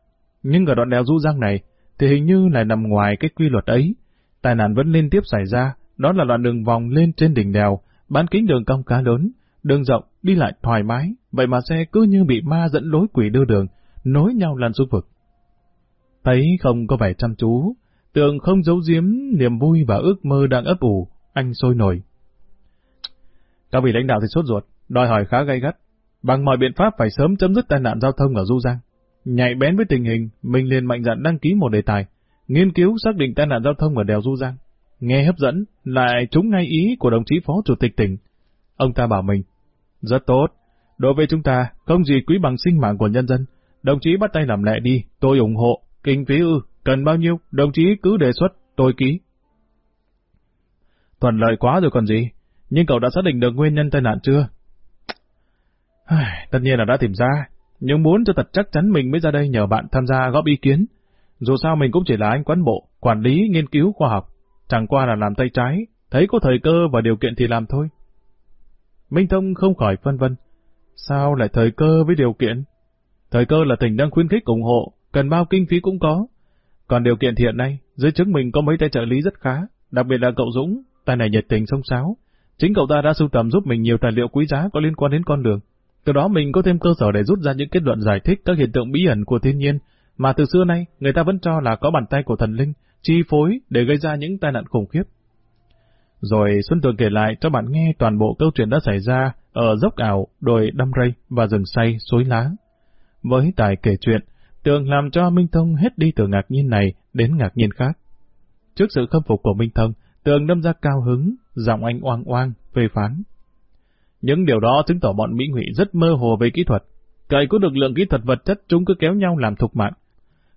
Nhưng ở đoạn đèo Du Giang này, thì hình như lại nằm ngoài cái quy luật ấy. Tai nạn vẫn liên tiếp xảy ra, đó là đoạn đường vòng lên trên đỉnh đèo, bán kính đường cong khá lớn, đường rộng, đi lại thoải mái, vậy mà xe cứ như bị ma dẫn lối quỷ đưa đường, nối nhau lăn xuống vực. Thấy không có vẻ chăm chú, tường không giấu giếm niềm vui và ước mơ đang ấp ủ, anh sôi nổi. Các vị lãnh đạo thì sốt ruột, đòi hỏi khá gay gắt, bằng mọi biện pháp phải sớm chấm dứt tai nạn giao thông ở Du Giang. Nhạy bén với tình hình, mình liền mạnh dạn đăng ký một đề tài, nghiên cứu xác định tai nạn giao thông ở đèo Du Giang. Nghe hấp dẫn, lại trúng ngay ý của đồng chí Phó Chủ tịch tỉnh. Ông ta bảo mình, rất tốt, đối với chúng ta, không gì quý bằng sinh mạng của nhân dân. Đồng chí bắt tay làm lẹ đi, tôi ủng hộ, kinh phí ư, cần bao nhiêu, đồng chí cứ đề xuất, tôi ký. Thuận lợi quá rồi còn gì, nhưng cậu đã xác định được nguyên nhân tai nạn chưa? Tất nhiên là đã tìm ra, nhưng muốn cho thật chắc chắn mình mới ra đây nhờ bạn tham gia góp ý kiến. Dù sao mình cũng chỉ là anh quán bộ, quản lý, nghiên cứu khoa học. Chẳng qua là làm tay trái, thấy có thời cơ và điều kiện thì làm thôi. Minh Thông không khỏi phân vân. Sao lại thời cơ với điều kiện? Thời cơ là tỉnh đang khuyến khích ủng hộ, cần bao kinh phí cũng có. Còn điều kiện hiện nay, dưới chứng mình có mấy tay trợ lý rất khá, đặc biệt là cậu Dũng, tay này nhiệt tình sông sáo. Chính cậu ta đã sưu tầm giúp mình nhiều tài liệu quý giá có liên quan đến con đường. Từ đó mình có thêm cơ sở để rút ra những kết luận giải thích các hiện tượng bí ẩn của thiên nhiên, mà từ xưa nay người ta vẫn cho là có bàn tay của thần linh, chi phối để gây ra những tai nạn khủng khiếp. Rồi Xuân Tường kể lại cho bạn nghe toàn bộ câu chuyện đã xảy ra ở dốc ảo, đồi đâm rây và rừng say, suối lá. Với tài kể chuyện, Tường làm cho Minh Thông hết đi từ ngạc nhiên này đến ngạc nhiên khác. Trước sự khâm phục của Minh Thông, Tường đâm ra cao hứng, giọng anh oang oang, phê phán. Những điều đó chứng tỏ bọn Mỹ Ngụy rất mơ hồ về kỹ thuật. Cậy có được lượng kỹ thuật vật chất chúng cứ kéo nhau làm thục mạng.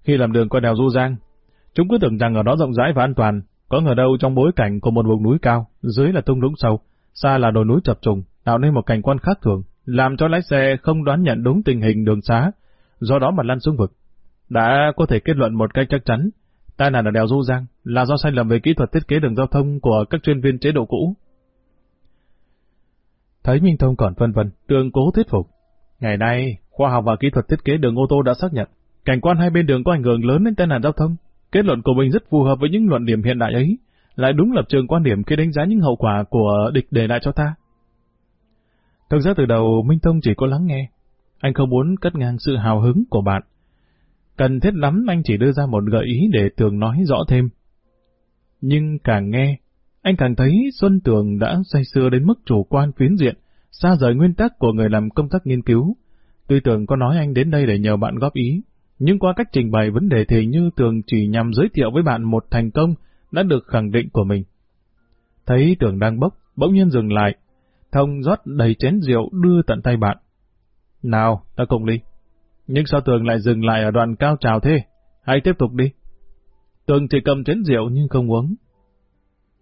Khi làm đường qua đèo Du Giang, chúng cứ tưởng rằng ở đó rộng rãi và an toàn, có ngờ đâu trong bối cảnh của một vùng núi cao, dưới là tung lũng sâu, xa là đồi núi chập trùng, tạo nên một cảnh quan khác thường, làm cho lái xe không đoán nhận đúng tình hình đường xá, do đó mà lăn xuống vực. Đã có thể kết luận một cách chắc chắn, tai nạn ở đèo Du Giang là do sai lầm về kỹ thuật thiết kế đường giao thông của các chuyên viên chế độ cũ. Thấy Minh Thông còn phân vân, Tường cố thuyết phục. Ngày nay, khoa học và kỹ thuật thiết kế đường ô tô đã xác nhận, cảnh quan hai bên đường có ảnh hưởng lớn đến tai nạn giao thông. Kết luận của mình rất phù hợp với những luận điểm hiện đại ấy, lại đúng lập trường quan điểm khi đánh giá những hậu quả của địch để lại cho ta. Thực ra từ đầu Minh Thông chỉ có lắng nghe, anh không muốn cắt ngang sự hào hứng của bạn. Cần thiết lắm anh chỉ đưa ra một gợi ý để Tường nói rõ thêm. Nhưng càng nghe, anh càng thấy Xuân Tường đã say sưa đến mức chủ quan phiến diện, xa rời nguyên tắc của người làm công tác nghiên cứu. Tuy Tường có nói anh đến đây để nhờ bạn góp ý, nhưng qua cách trình bày vấn đề thì như Tường chỉ nhằm giới thiệu với bạn một thành công đã được khẳng định của mình. Thấy Tường đang bốc, bỗng nhiên dừng lại, Thông rót đầy chén rượu đưa tận tay bạn. Nào, ta cùng đi. Nhưng sao Tường lại dừng lại ở đoạn cao trào thế? Hãy tiếp tục đi. Tường chỉ cầm chén rượu nhưng không uống.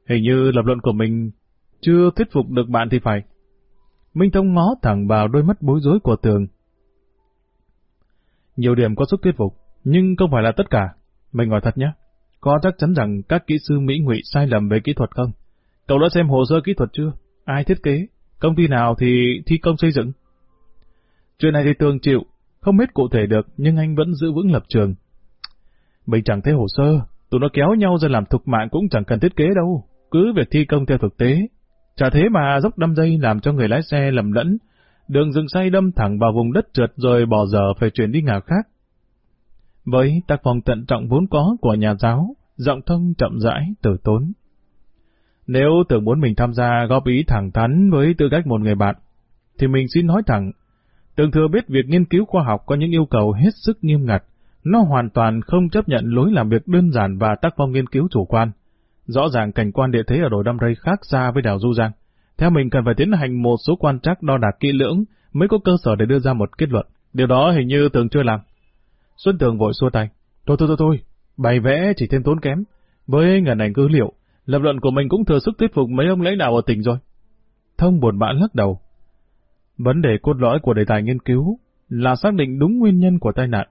Hình như lập luận của mình chưa thuyết phục được bạn thì phải. Minh Thông ngó thẳng vào đôi mắt bối rối của Tường. Nhiều điểm có sức thuyết phục, nhưng không phải là tất cả. Mình hỏi thật nhé, có chắc chắn rằng các kỹ sư Mỹ ngụy sai lầm về kỹ thuật không? Cậu đã xem hồ sơ kỹ thuật chưa? Ai thiết kế? Công ty nào thì thi công xây dựng? Chuyện này thì Tường chịu, không biết cụ thể được, nhưng anh vẫn giữ vững lập trường. Mình chẳng thấy hồ sơ, tụi nó kéo nhau ra làm thục mạng cũng chẳng cần thiết kế đâu, cứ việc thi công theo thực tế. Chả thế mà dốc đâm dây làm cho người lái xe lầm lẫn, đường dừng say đâm thẳng vào vùng đất trượt rồi bỏ giờ phải chuyển đi ngả khác. Với tác phong tận trọng vốn có của nhà giáo, giọng thông chậm rãi, từ tốn. Nếu tưởng muốn mình tham gia góp ý thẳng thắn với tư cách một người bạn, thì mình xin nói thẳng, Tường thừa biết việc nghiên cứu khoa học có những yêu cầu hết sức nghiêm ngặt, nó hoàn toàn không chấp nhận lối làm việc đơn giản và tác phong nghiên cứu chủ quan. Rõ ràng cảnh quan địa thế ở đồi Đam Rây khác xa với đảo Du Giang. Theo mình cần phải tiến hành một số quan trắc đo đạc kỹ lưỡng mới có cơ sở để đưa ra một kết luận. Điều đó hình như Tường chưa làm. Xuân Tường vội xua tay. Thôi thôi thôi thôi, bày vẽ chỉ thêm tốn kém. Với ngần ảnh cứ liệu, lập luận của mình cũng thừa sức thuyết phục mấy ông lãnh đạo ở tỉnh rồi. Thông buồn bã lắc đầu. Vấn đề cốt lõi của đề tài nghiên cứu là xác định đúng nguyên nhân của tai nạn.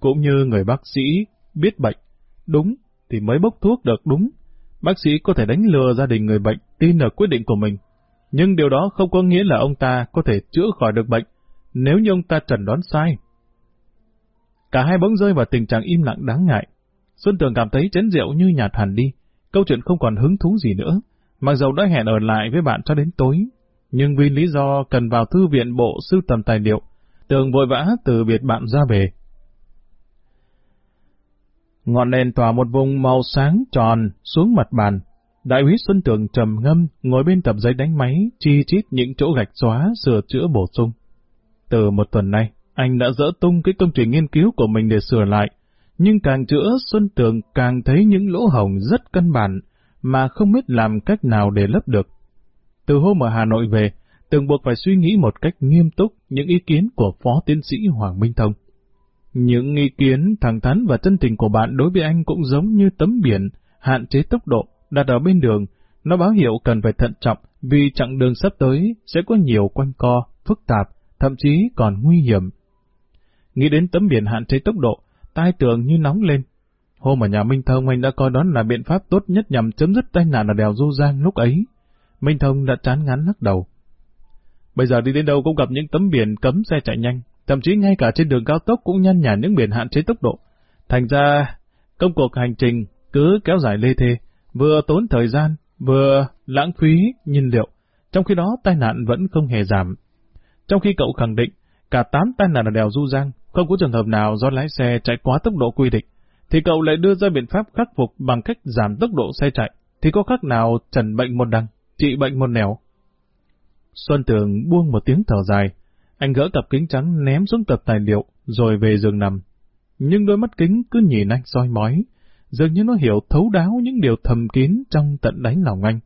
Cũng như người bác sĩ biết bệnh, đúng thì mới bốc thuốc được đúng. Bác sĩ có thể đánh lừa gia đình người bệnh tin ở quyết định của mình. Nhưng điều đó không có nghĩa là ông ta có thể chữa khỏi được bệnh nếu như ông ta trần đoán sai. Cả hai bỗng rơi vào tình trạng im lặng đáng ngại. Xuân Tường cảm thấy chén rượu như nhạt hẳn đi, câu chuyện không còn hứng thú gì nữa. Mặc dầu đã hẹn ở lại với bạn cho đến tối, nhưng vì lý do cần vào thư viện bộ sưu tầm tài liệu, Tường vội vã từ biệt bạn ra về. Ngọn đèn tỏa một vùng màu sáng tròn xuống mặt bàn. Đại úy Xuân Tường trầm ngâm ngồi bên tập giấy đánh máy, chi chít những chỗ gạch xóa, sửa chữa bổ sung. Từ một tuần nay, anh đã dỡ tung cái công trình nghiên cứu của mình để sửa lại, nhưng càng chữa Xuân Tường càng thấy những lỗ hổng rất căn bản mà không biết làm cách nào để lấp được. Từ hôm ở Hà Nội về, Tường buộc phải suy nghĩ một cách nghiêm túc những ý kiến của Phó Tiến sĩ Hoàng Minh Thông. Những ý kiến thẳng thắn và chân tình của bạn đối với anh cũng giống như tấm biển, hạn chế tốc độ, đặt ở bên đường. Nó báo hiệu cần phải thận trọng vì chặng đường sắp tới sẽ có nhiều quanh co, phức tạp, thậm chí còn nguy hiểm. Nghĩ đến tấm biển hạn chế tốc độ, tai tường như nóng lên. Hôm ở nhà Minh Thông anh đã coi đó là biện pháp tốt nhất nhằm chấm dứt tai nạn ở đèo Du Giang lúc ấy. Minh Thông đã chán ngán lắc đầu. Bây giờ đi đến đâu cũng gặp những tấm biển cấm xe chạy nhanh, thậm chí ngay cả trên đường cao tốc cũng nhăn nhả những biển hạn chế tốc độ. Thành ra, công cuộc hành trình cứ kéo dài lê thê, vừa tốn thời gian, vừa lãng phí nhiên liệu, trong khi đó tai nạn vẫn không hề giảm. Trong khi cậu khẳng định, cả 8 tai nạn ở đèo Du Giang, không có trường hợp nào do lái xe chạy quá tốc độ quy định, thì cậu lại đưa ra biện pháp khắc phục bằng cách giảm tốc độ xe chạy, thì có khác nào trần bệnh một đằng trị bệnh một nẻo. Xuân Tường buông một tiếng thở dài, anh gỡ tập kính trắng ném xuống tập tài liệu, rồi về giường nằm. Nhưng đôi mắt kính cứ nhìn anh soi mói, dường như nó hiểu thấu đáo những điều thầm kín trong tận đáy lòng anh.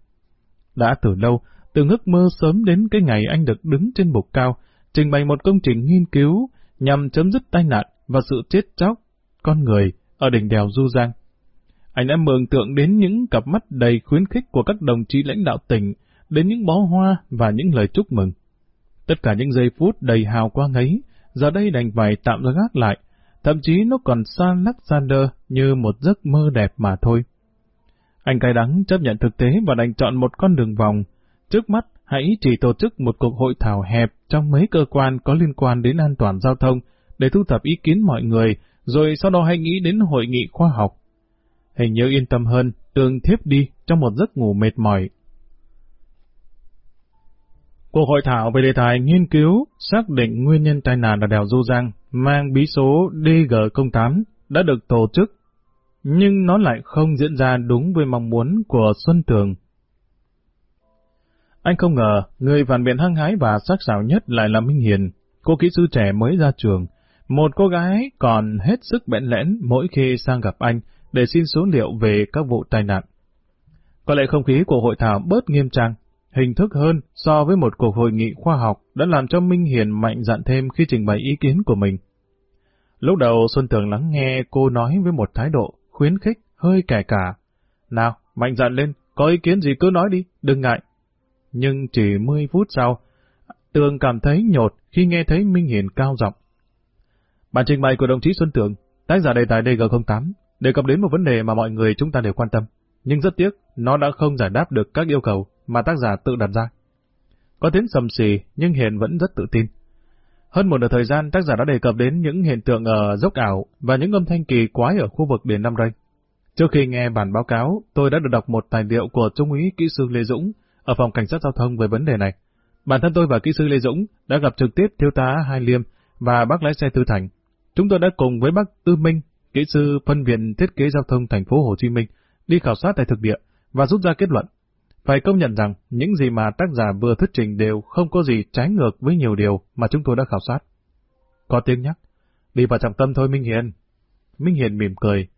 Đã từ lâu, Tường ước mơ sớm đến cái ngày anh được đứng trên bục cao, trình bày một công trình nghiên cứu nhằm chấm dứt tai nạn và sự chết chóc con người ở đỉnh đèo Du Giang. Anh đã mường tượng đến những cặp mắt đầy khuyến khích của các đồng chí lãnh đạo tỉnh, đến những bó hoa và những lời chúc mừng. Tất cả những giây phút đầy hào quang ấy, giờ đây đành phải tạm ra gác lại, thậm chí nó còn xa lắc xa đơ như một giấc mơ đẹp mà thôi. Anh cay đắng chấp nhận thực tế và đành chọn một con đường vòng. Trước mắt, hãy chỉ tổ chức một cuộc hội thảo hẹp trong mấy cơ quan có liên quan đến an toàn giao thông để thu thập ý kiến mọi người, rồi sau đó hãy nghĩ đến hội nghị khoa học. Hình như yên tâm hơn, tường thiếp đi trong một giấc ngủ mệt mỏi. Cuộc hội thảo về đề tài nghiên cứu xác định nguyên nhân tai nạn ở đèo Du Giang mang bí số DG08 đã được tổ chức, nhưng nó lại không diễn ra đúng với mong muốn của Xuân Tường. Anh không ngờ, người phản biện hăng hái và sắc sảo nhất lại là Minh Hiền, cô kỹ sư trẻ mới ra trường, một cô gái còn hết sức bẽn lẽn mỗi khi sang gặp anh để xin số liệu về các vụ tai nạn. Có lẽ không khí của hội thảo bớt nghiêm trang, hình thức hơn so với một cuộc hội nghị khoa học đã làm cho Minh Hiền mạnh dạn thêm khi trình bày ý kiến của mình. Lúc đầu Xuân Tường lắng nghe cô nói với một thái độ khuyến khích, hơi kẻ cả. Nào, mạnh dạn lên, có ý kiến gì cứ nói đi, đừng ngại. Nhưng chỉ 10 phút sau, Tường cảm thấy nhột khi nghe thấy Minh Hiền cao giọng. Bản trình bày của đồng chí Xuân Tường, tác giả đề tài DG08, đề cập đến một vấn đề mà mọi người chúng ta đều quan tâm. Nhưng rất tiếc, nó đã không giải đáp được các yêu cầu mà tác giả tự đặt ra. Có tiếng sầm xì, nhưng Hiền vẫn rất tự tin. Hơn một nửa thời gian, tác giả đã đề cập đến những hiện tượng ở dốc ảo và những âm thanh kỳ quái ở khu vực biển Nam Rây. Trước khi nghe bản báo cáo, tôi đã được đọc một tài liệu của Trung úy Kỹ sư Lê Dũng ở phòng cảnh sát giao thông về vấn đề này. Bản thân tôi và Kỹ sư Lê Dũng đã gặp trực tiếp thiếu tá Hai Liêm và bác lái xe Tư Thành. Chúng tôi đã cùng với bác Tư Minh, kỹ sư phân viện thiết kế giao thông thành phố Hồ Chí Minh, đi khảo sát tại thực địa và rút ra kết luận. Phải công nhận rằng những gì mà tác giả vừa thuyết trình đều không có gì trái ngược với nhiều điều mà chúng tôi đã khảo sát. Có tiếng nhắc, đi vào trọng tâm thôi Minh Hiền. Minh Hiền mỉm cười.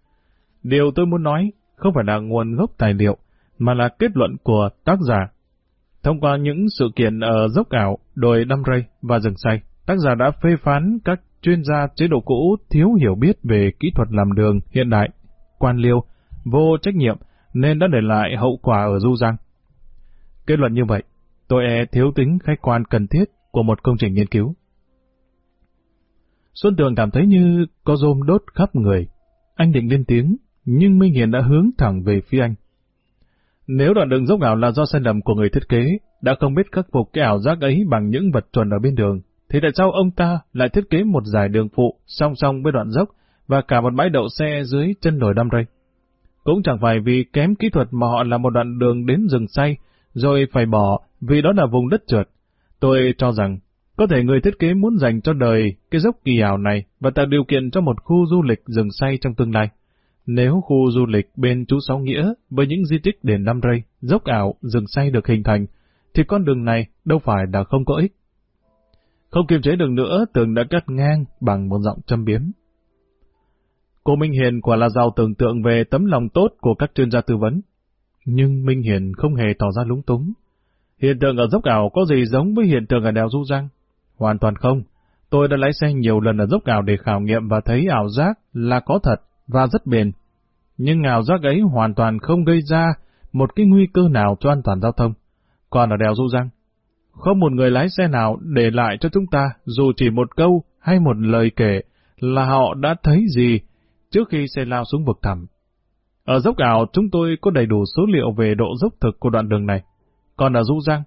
Điều tôi muốn nói không phải là nguồn gốc tài liệu, mà là kết luận của tác giả. Thông qua những sự kiện ở dốc ảo, đồi đâm rây và rừng say, tác giả đã phê phán các chuyên gia chế độ cũ thiếu hiểu biết về kỹ thuật làm đường hiện đại, quan liêu, vô trách nhiệm, nên đã để lại hậu quả ở Du Giang. Kết luận như vậy, tôi e thiếu tính khách quan cần thiết của một công trình nghiên cứu. Xuân Tường cảm thấy như có rôm đốt khắp người. Anh định lên tiếng, nhưng Minh Hiền đã hướng thẳng về phía anh. Nếu đoạn đường dốc ảo là do sai lầm của người thiết kế, đã không biết khắc phục cái ảo giác ấy bằng những vật chuẩn ở bên đường, thì tại sao ông ta lại thiết kế một giải đường phụ song song với đoạn dốc và cả một bãi đậu xe dưới chân đồi đâm rây? Cũng chẳng phải vì kém kỹ thuật mà họ làm một đoạn đường đến rừng say, rồi phải bỏ vì đó là vùng đất trượt. Tôi cho rằng, có thể người thiết kế muốn dành cho đời cái dốc kỳ ảo này và tạo điều kiện cho một khu du lịch rừng say trong tương lai. Nếu khu du lịch bên chú Sáu Nghĩa với những di tích đền Nam Rây, dốc ảo, rừng say được hình thành, thì con đường này đâu phải là không có ích. Không kiềm chế được nữa, Tường đã cắt ngang bằng một giọng châm biếm. Cô Minh Hiền quả là giàu tưởng tượng về tấm lòng tốt của các chuyên gia tư vấn. Nhưng Minh Hiền không hề tỏ ra lúng túng. Hiện tượng ở dốc ảo có gì giống với hiện tượng ở đèo Du Giang? Hoàn toàn không. Tôi đã lái xe nhiều lần ở dốc ảo để khảo nghiệm và thấy ảo giác là có thật và rất bền. Nhưng ảo giác ấy hoàn toàn không gây ra một cái nguy cơ nào cho an toàn giao thông. Còn ở đèo Du Giang, không một người lái xe nào để lại cho chúng ta dù chỉ một câu hay một lời kể là họ đã thấy gì trước khi xe lao xuống vực thẳm. Ở dốc ảo chúng tôi có đầy đủ số liệu về độ dốc thực của đoạn đường này. Còn ở Du Giang,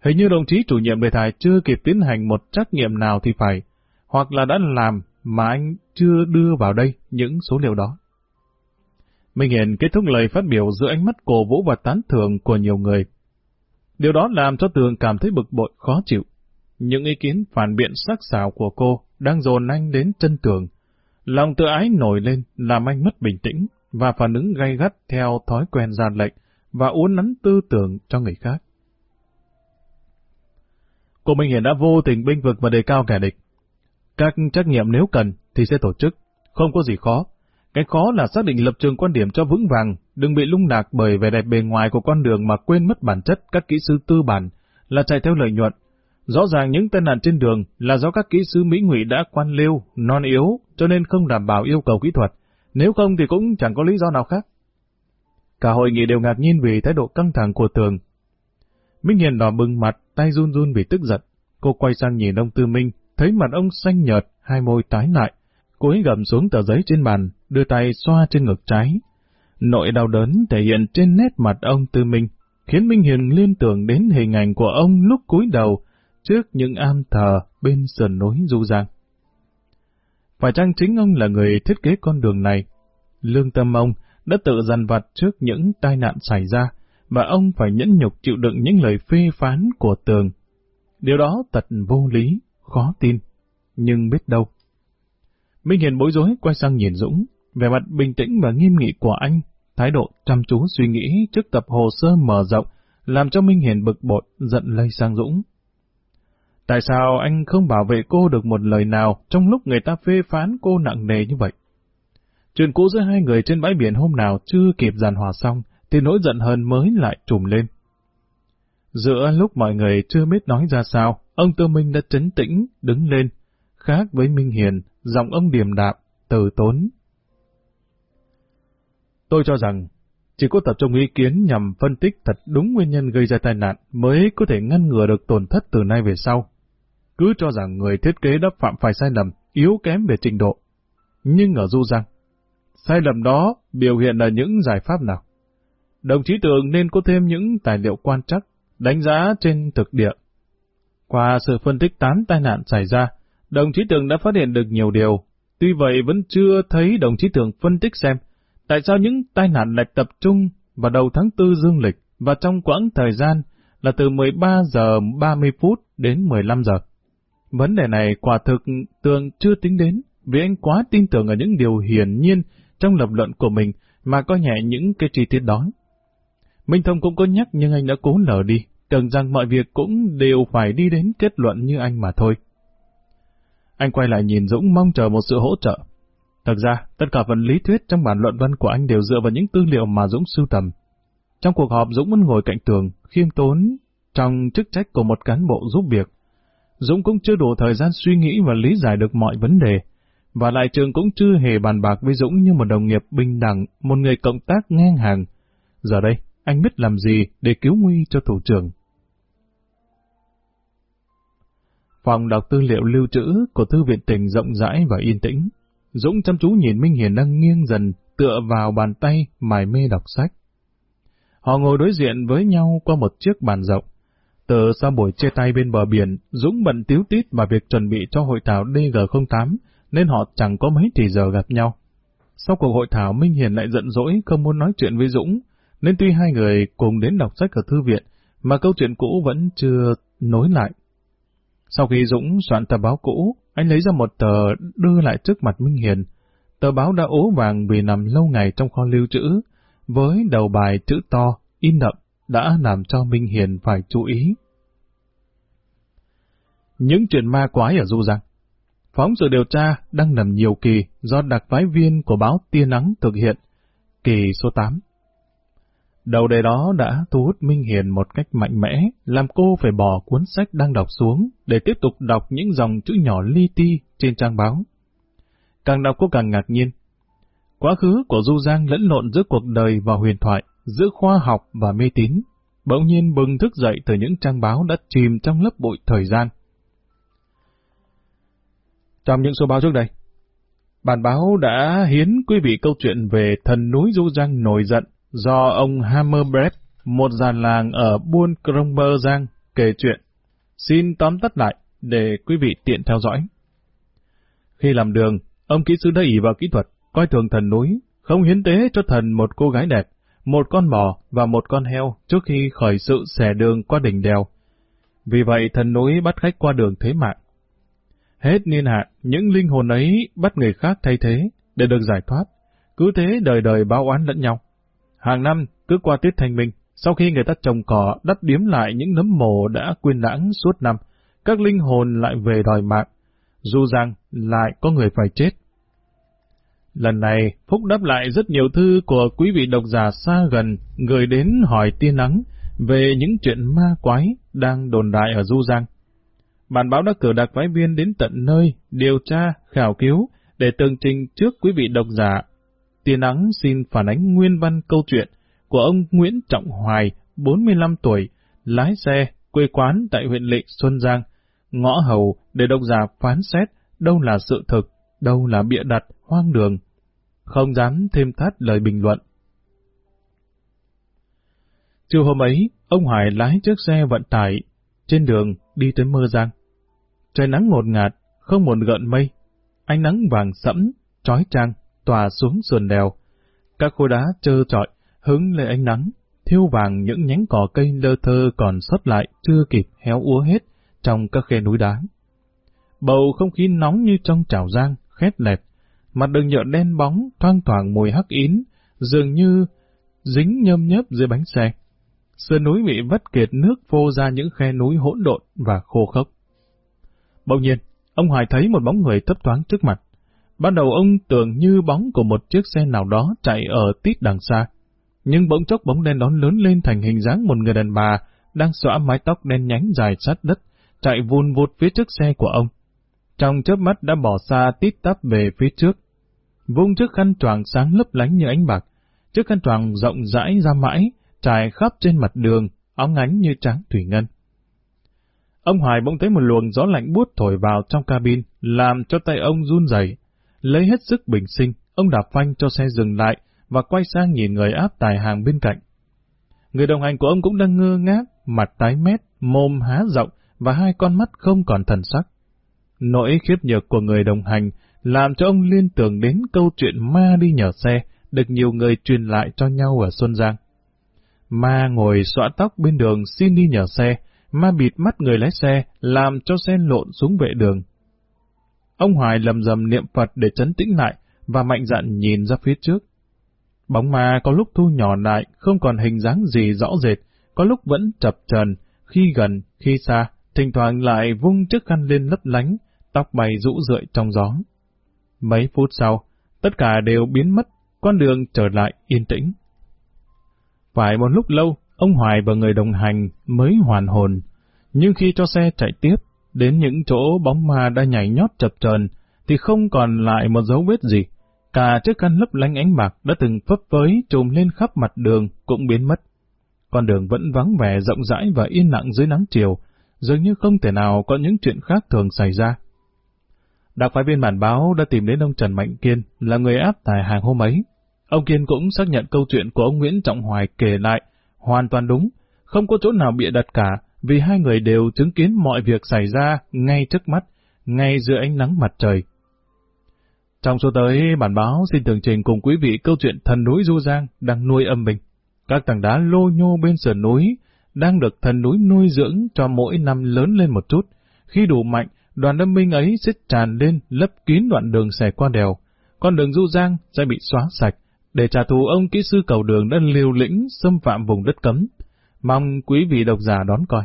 hình như đồng chí chủ nhiệm đề tài chưa kịp tiến hành một trắc nghiệm nào thì phải, hoặc là đã làm mà anh chưa đưa vào đây những số liệu đó. Minh Hiền kết thúc lời phát biểu giữa ánh mắt cổ vũ và tán thưởng của nhiều người. Điều đó làm cho Tường cảm thấy bực bội khó chịu. Những ý kiến phản biện sắc sảo của cô đang dồn anh đến chân tường. Lòng tự ái nổi lên làm anh mất bình tĩnh và phản ứng gay gắt theo thói quen ra lệnh và uốn nắn tư tưởng cho người khác. Cô Minh Hiền đã vô tình binh vực và đề cao kẻ địch. Các trách nhiệm nếu cần thì sẽ tổ chức, không có gì khó. Cái khó là xác định lập trường quan điểm cho vững vàng, đừng bị lung lạc bởi vẻ đẹp bề ngoài của con đường mà quên mất bản chất các kỹ sư tư bản là chạy theo lợi nhuận. Rõ ràng những tai nạn trên đường là do các kỹ sư Mỹ ngụy đã quan liêu, non yếu, cho nên không đảm bảo yêu cầu kỹ thuật. Nếu không thì cũng chẳng có lý do nào khác. Cả hội nghị đều ngạc nhiên vì thái độ căng thẳng của tường. Minh Hiền đỏ bừng mặt, tay run run vì tức giận. Cô quay sang nhìn ông Tư Minh, thấy mặt ông xanh nhợt, hai môi tái lại. Cô ấy gầm xuống tờ giấy trên bàn, đưa tay xoa trên ngực trái. Nội đau đớn thể hiện trên nét mặt ông Tư Minh, khiến Minh Hiền liên tưởng đến hình ảnh của ông lúc cúi đầu trước những am thờ bên sườn núi Du Giang. Phải chăng chính ông là người thiết kế con đường này? Lương tâm ông đã tự dằn vặt trước những tai nạn xảy ra, và ông phải nhẫn nhục chịu đựng những lời phê phán của tường. Điều đó thật vô lý, khó tin. Nhưng biết đâu. Minh Hiền bối rối quay sang nhìn Dũng, về mặt bình tĩnh và nghiêm nghị của anh, thái độ chăm chú suy nghĩ trước tập hồ sơ mở rộng, làm cho Minh Hiền bực bội, giận lây sang Dũng. Tại sao anh không bảo vệ cô được một lời nào trong lúc người ta phê phán cô nặng nề như vậy? Chuyện cũ giữa hai người trên bãi biển hôm nào chưa kịp giàn hòa xong, thì nỗi giận hờn mới lại trùm lên. Giữa lúc mọi người chưa biết nói ra sao, ông Tư Minh đã chấn tĩnh, đứng lên. Khác với Minh Hiền, giọng ông điềm đạm, từ tốn. Tôi cho rằng, chỉ có tập trung ý kiến nhằm phân tích thật đúng nguyên nhân gây ra tai nạn mới có thể ngăn ngừa được tổn thất từ nay về sau. Cứ cho rằng người thiết kế đã phạm phải sai lầm, yếu kém về trình độ. Nhưng ở Du rằng sai lầm đó biểu hiện là những giải pháp nào? Đồng chí Tường nên có thêm những tài liệu quan trắc, đánh giá trên thực địa. Qua sự phân tích tám tai nạn xảy ra, đồng chí Tường đã phát hiện được nhiều điều. Tuy vậy vẫn chưa thấy đồng chí Tường phân tích xem tại sao những tai nạn lại tập trung vào đầu tháng 4 dương lịch và trong quãng thời gian là từ 13 giờ 30 phút đến 15 giờ. Vấn đề này quả thực Tường chưa tính đến vì anh quá tin tưởng ở những điều hiển nhiên trong lập luận của mình mà coi nhẹ những cái chi tiết đó. Minh Thông cũng có nhắc nhưng anh đã cố lờ đi, tưởng rằng mọi việc cũng đều phải đi đến kết luận như anh mà thôi. Anh quay lại nhìn Dũng mong chờ một sự hỗ trợ. Thật ra, tất cả phần lý thuyết trong bản luận văn của anh đều dựa vào những tư liệu mà Dũng sưu tầm. Trong cuộc họp Dũng vẫn ngồi cạnh tường, khiêm tốn, trong chức trách của một cán bộ giúp việc. Dũng cũng chưa đủ thời gian suy nghĩ và lý giải được mọi vấn đề, và lại trường cũng chưa hề bàn bạc với Dũng như một đồng nghiệp bình đẳng, một người cộng tác ngang hàng. Giờ đây, anh biết làm gì để cứu nguy cho thủ trưởng. Phòng đọc tư liệu lưu trữ của thư viện tỉnh rộng rãi và yên tĩnh. Dũng chăm chú nhìn Minh Hiền đang nghiêng dần, tựa vào bàn tay, mải mê đọc sách. Họ ngồi đối diện với nhau qua một chiếc bàn rộng. Từ sau buổi chia tay bên bờ biển, Dũng bận tiếu tít vào việc chuẩn bị cho hội thảo DG08, nên họ chẳng có mấy thì giờ gặp nhau. Sau cuộc hội thảo, Minh Hiền lại giận dỗi không muốn nói chuyện với Dũng, nên tuy hai người cùng đến đọc sách ở thư viện, mà câu chuyện cũ vẫn chưa nối lại. Sau khi Dũng soạn tờ báo cũ, anh lấy ra một tờ đưa lại trước mặt Minh Hiền. Tờ báo đã ố vàng vì nằm lâu ngày trong kho lưu trữ, với đầu bài chữ to, in đậm, đã làm cho Minh Hiền phải chú ý. Những chuyện ma quái ở Du Giang Phóng sự điều tra đang nằm nhiều kỳ do đặc phái viên của báo Tia Nắng thực hiện, kỳ số 8. Đầu đề đó đã thu hút Minh Hiền một cách mạnh mẽ, làm cô phải bỏ cuốn sách đang đọc xuống để tiếp tục đọc những dòng chữ nhỏ li ti trên trang báo. Càng đọc cô càng ngạc nhiên. Quá khứ của Du Giang lẫn lộn giữa cuộc đời và huyền thoại, giữa khoa học và mê tín, bỗng nhiên bừng thức dậy từ những trang báo đã chìm trong lớp bụi thời gian. Trong những số báo trước đây, bản báo đã hiến quý vị câu chuyện về thần núi Du Giang nổi giận do ông Hammerbrecht, một già làng ở Buôn Krongber Giang, kể chuyện. Xin tóm tắt lại để quý vị tiện theo dõi. Khi làm đường, ông kỹ sư đã ỷ vào kỹ thuật, coi thường thần núi, không hiến tế cho thần một cô gái đẹp, một con bò và một con heo trước khi khởi sự xẻ đường qua đỉnh đèo. Vì vậy thần núi bắt khách qua đường thế mạng. Hết niên hạn, những linh hồn ấy bắt người khác thay thế để được giải thoát. Cứ thế đời đời báo oán lẫn nhau. Hàng năm, cứ qua Tết Thanh Minh, sau khi người ta trồng cỏ đắp điếm lại những nấm mồ đã quên lãng suốt năm, các linh hồn lại về đòi mạng, dù rằng lại có người phải chết. Lần này, Phúc đáp lại rất nhiều thư của quý vị độc giả xa gần gửi đến hỏi tiên nắng về những chuyện ma quái đang đồn đại ở Du Giang. Bản báo đã cử đặc phái viên đến tận nơi, điều tra, khảo cứu, để tường trình trước quý vị độc giả Tiền nắng xin phản ánh nguyên văn câu chuyện của ông Nguyễn Trọng Hoài, 45 tuổi, lái xe, quê quán tại huyện Lệ Xuân Giang, ngõ hầu để độc giả phán xét đâu là sự thực, đâu là bịa đặt, hoang đường. Không dám thêm thắt lời bình luận. Chiều hôm ấy, ông Hoài lái chiếc xe vận tải trên đường đi tới Mơ Giang. Trời nắng ngột ngạt, không một gợn mây, ánh nắng vàng sẫm, trói trang tòa xuống sườn đèo. Các khối đá trơ trọi, hứng lên ánh nắng, thiêu vàng những nhánh cỏ cây lơ thơ còn sót lại chưa kịp héo úa hết trong các khe núi đá. Bầu không khí nóng như trong trào giang, khét lẹt, mặt đường nhựa đen bóng, thoang thoảng mùi hắc ín, dường như dính nhâm nhớp dưới bánh xe. Sườn núi bị vất kiệt nước phô ra những khe núi hỗn độn và khô khốc. Bỗng nhiên, ông Hoài thấy một bóng người thấp thoáng trước mặt. Ban đầu ông tưởng như bóng của một chiếc xe nào đó chạy ở tít đằng xa. Nhưng bỗng chốc bóng đen đó lớn lên thành hình dáng một người đàn bà đang xõa mái tóc đen nhánh dài sát đất, chạy vun vụt phía trước xe của ông. Trong chớp mắt đã bỏ xa tít tắp về phía trước. Vung chiếc khăn choàng sáng lấp lánh như ánh bạc. Chiếc khăn choàng rộng rãi ra mãi, trải khắp trên mặt đường, óng ánh như trắng thủy ngân. Ông Hoài bỗng thấy một luồng gió lạnh buốt thổi vào trong cabin, làm cho tay ông run rẩy. Lấy hết sức bình sinh, ông đạp phanh cho xe dừng lại và quay sang nhìn người áp tài hàng bên cạnh. Người đồng hành của ông cũng đang ngơ ngác, mặt tái mét, mồm há rộng và hai con mắt không còn thần sắc. Nỗi khiếp nhược của người đồng hành làm cho ông liên tưởng đến câu chuyện ma đi nhờ xe được nhiều người truyền lại cho nhau ở Xuân Giang. Ma ngồi xõa tóc bên đường xin đi nhờ xe, ma bịt mắt người lái xe, làm cho xe lộn xuống vệ đường. Ông Hoài lầm rầm niệm Phật để chấn tĩnh lại và mạnh dạn nhìn ra phía trước. Bóng ma có lúc thu nhỏ lại, không còn hình dáng gì rõ rệt, có lúc vẫn chập trần, khi gần, khi xa, thỉnh thoảng lại vung chiếc khăn lên lấp lánh, tóc bay rũ rượi trong gió. Mấy phút sau, tất cả đều biến mất, con đường trở lại yên tĩnh. Phải một lúc lâu, ông Hoài và người đồng hành mới hoàn hồn, nhưng khi cho xe chạy tiếp, đến những chỗ bóng ma đã nhảy nhót chập chờn, thì không còn lại một dấu vết gì. Cả chiếc khăn lấp lánh ánh bạc đã từng phấp phới trùm lên khắp mặt đường cũng biến mất. Con đường vẫn vắng vẻ rộng rãi và yên lặng dưới nắng chiều, dường như không thể nào có những chuyện khác thường xảy ra. Đặc phái viên bản báo đã tìm đến ông Trần Mạnh Kiên, là người áp tài hàng hôm ấy. Ông Kiên cũng xác nhận câu chuyện của ông Nguyễn Trọng Hoài kể lại, hoàn toàn đúng, không có chỗ nào bịa đặt cả, vì hai người đều chứng kiến mọi việc xảy ra ngay trước mắt, ngay giữa ánh nắng mặt trời. Trong số tới, bản báo xin tường trình cùng quý vị câu chuyện thần núi Du Giang đang nuôi âm mình. Các tảng đá lô nhô bên sườn núi đang được thần núi nuôi dưỡng cho mỗi năm lớn lên một chút. Khi đủ mạnh, đoàn âm minh ấy sẽ tràn lên lấp kín đoạn đường xẻ qua đèo. Con đường Du Giang sẽ bị xóa sạch, để trả thù ông kỹ sư cầu đường đã liều lĩnh xâm phạm vùng đất cấm. Mong quý vị độc giả đón coi.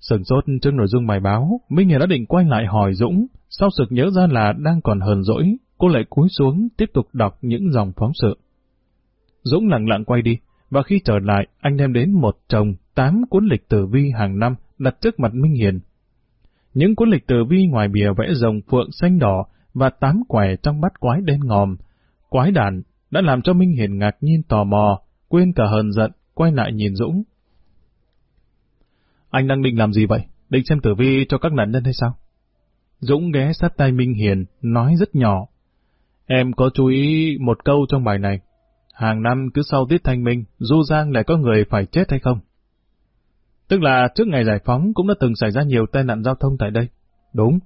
Sừng sốt trước nội dung bài báo, Minh Hiền đã định quay lại hỏi Dũng, sau sực nhớ ra là đang còn hờn dỗi, cô lại cúi xuống tiếp tục đọc những dòng phóng sự. Dũng lặng lặng quay đi, và khi trở lại, anh đem đến một chồng tám cuốn lịch tử vi hàng năm đặt trước mặt Minh Hiền. Những cuốn lịch tử vi ngoài bìa vẽ rồng phượng xanh đỏ và tám quẻ trong bát quái đen ngòm, quái đàn đã làm cho Minh Hiền ngạc nhiên tò mò, quên cả hờn giận, quay lại nhìn Dũng. Anh đang định làm gì vậy? Định xem tử vi cho các nạn nhân hay sao? Dũng ghé sát tay Minh Hiền, nói rất nhỏ. Em có chú ý một câu trong bài này. Hàng năm cứ sau tiết thanh minh, Du Giang lại có người phải chết hay không? Tức là trước ngày giải phóng cũng đã từng xảy ra nhiều tai nạn giao thông tại đây. Đúng,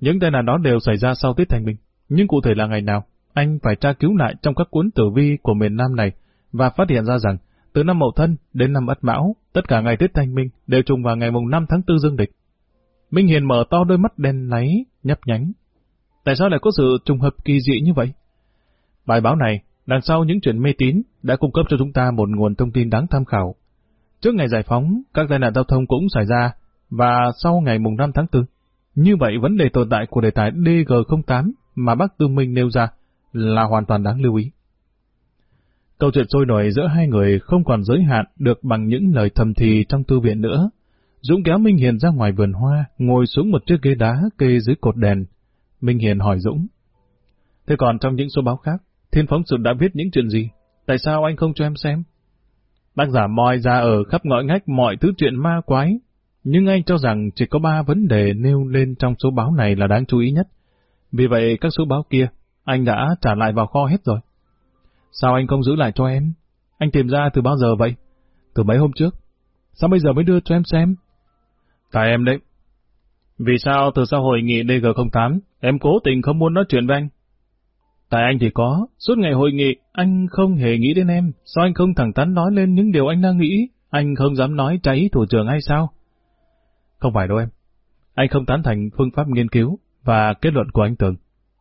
những tai nạn đó đều xảy ra sau tiết thanh minh. Nhưng cụ thể là ngày nào? Anh phải tra cứu lại trong các cuốn tử vi của miền Nam này và phát hiện ra rằng từ năm Mậu Thân đến năm Ất Mão, tất cả ngày Tết Thanh Minh đều trùng vào ngày mùng 5 tháng 4 dương lịch. Minh Hiền mở to đôi mắt đen láy, nhấp nhánh. Tại sao lại có sự trùng hợp kỳ dị như vậy? Bài báo này, đằng sau những chuyện mê tín, đã cung cấp cho chúng ta một nguồn thông tin đáng tham khảo. Trước ngày giải phóng, các tai nạn giao thông cũng xảy ra, và sau ngày mùng 5 tháng 4. Như vậy, vấn đề tồn tại của đề tài DG08 mà bác Tư Minh nêu ra là hoàn toàn đáng lưu ý. Câu chuyện sôi nổi giữa hai người không còn giới hạn được bằng những lời thầm thì trong thư viện nữa. Dũng kéo Minh Hiền ra ngoài vườn hoa, ngồi xuống một chiếc ghế đá kê dưới cột đèn. Minh Hiền hỏi Dũng. Thế còn trong những số báo khác, Thiên Phóng Sự đã viết những chuyện gì? Tại sao anh không cho em xem? Tác giả moi ra ở khắp ngõ ngách mọi thứ chuyện ma quái, nhưng anh cho rằng chỉ có ba vấn đề nêu lên trong số báo này là đáng chú ý nhất. Vì vậy các số báo kia, anh đã trả lại vào kho hết rồi. Sao anh không giữ lại cho em? Anh tìm ra từ bao giờ vậy? Từ mấy hôm trước. Sao bây giờ mới đưa cho em xem? Tại em đấy. Vì sao từ sau hội nghị DG08, em cố tình không muốn nói chuyện với anh? Tại anh thì có, suốt ngày hội nghị, anh không hề nghĩ đến em, sao anh không thẳng thắn nói lên những điều anh đang nghĩ, anh không dám nói cháy thủ trưởng hay sao? Không phải đâu em, anh không tán thành phương pháp nghiên cứu và kết luận của anh Tường.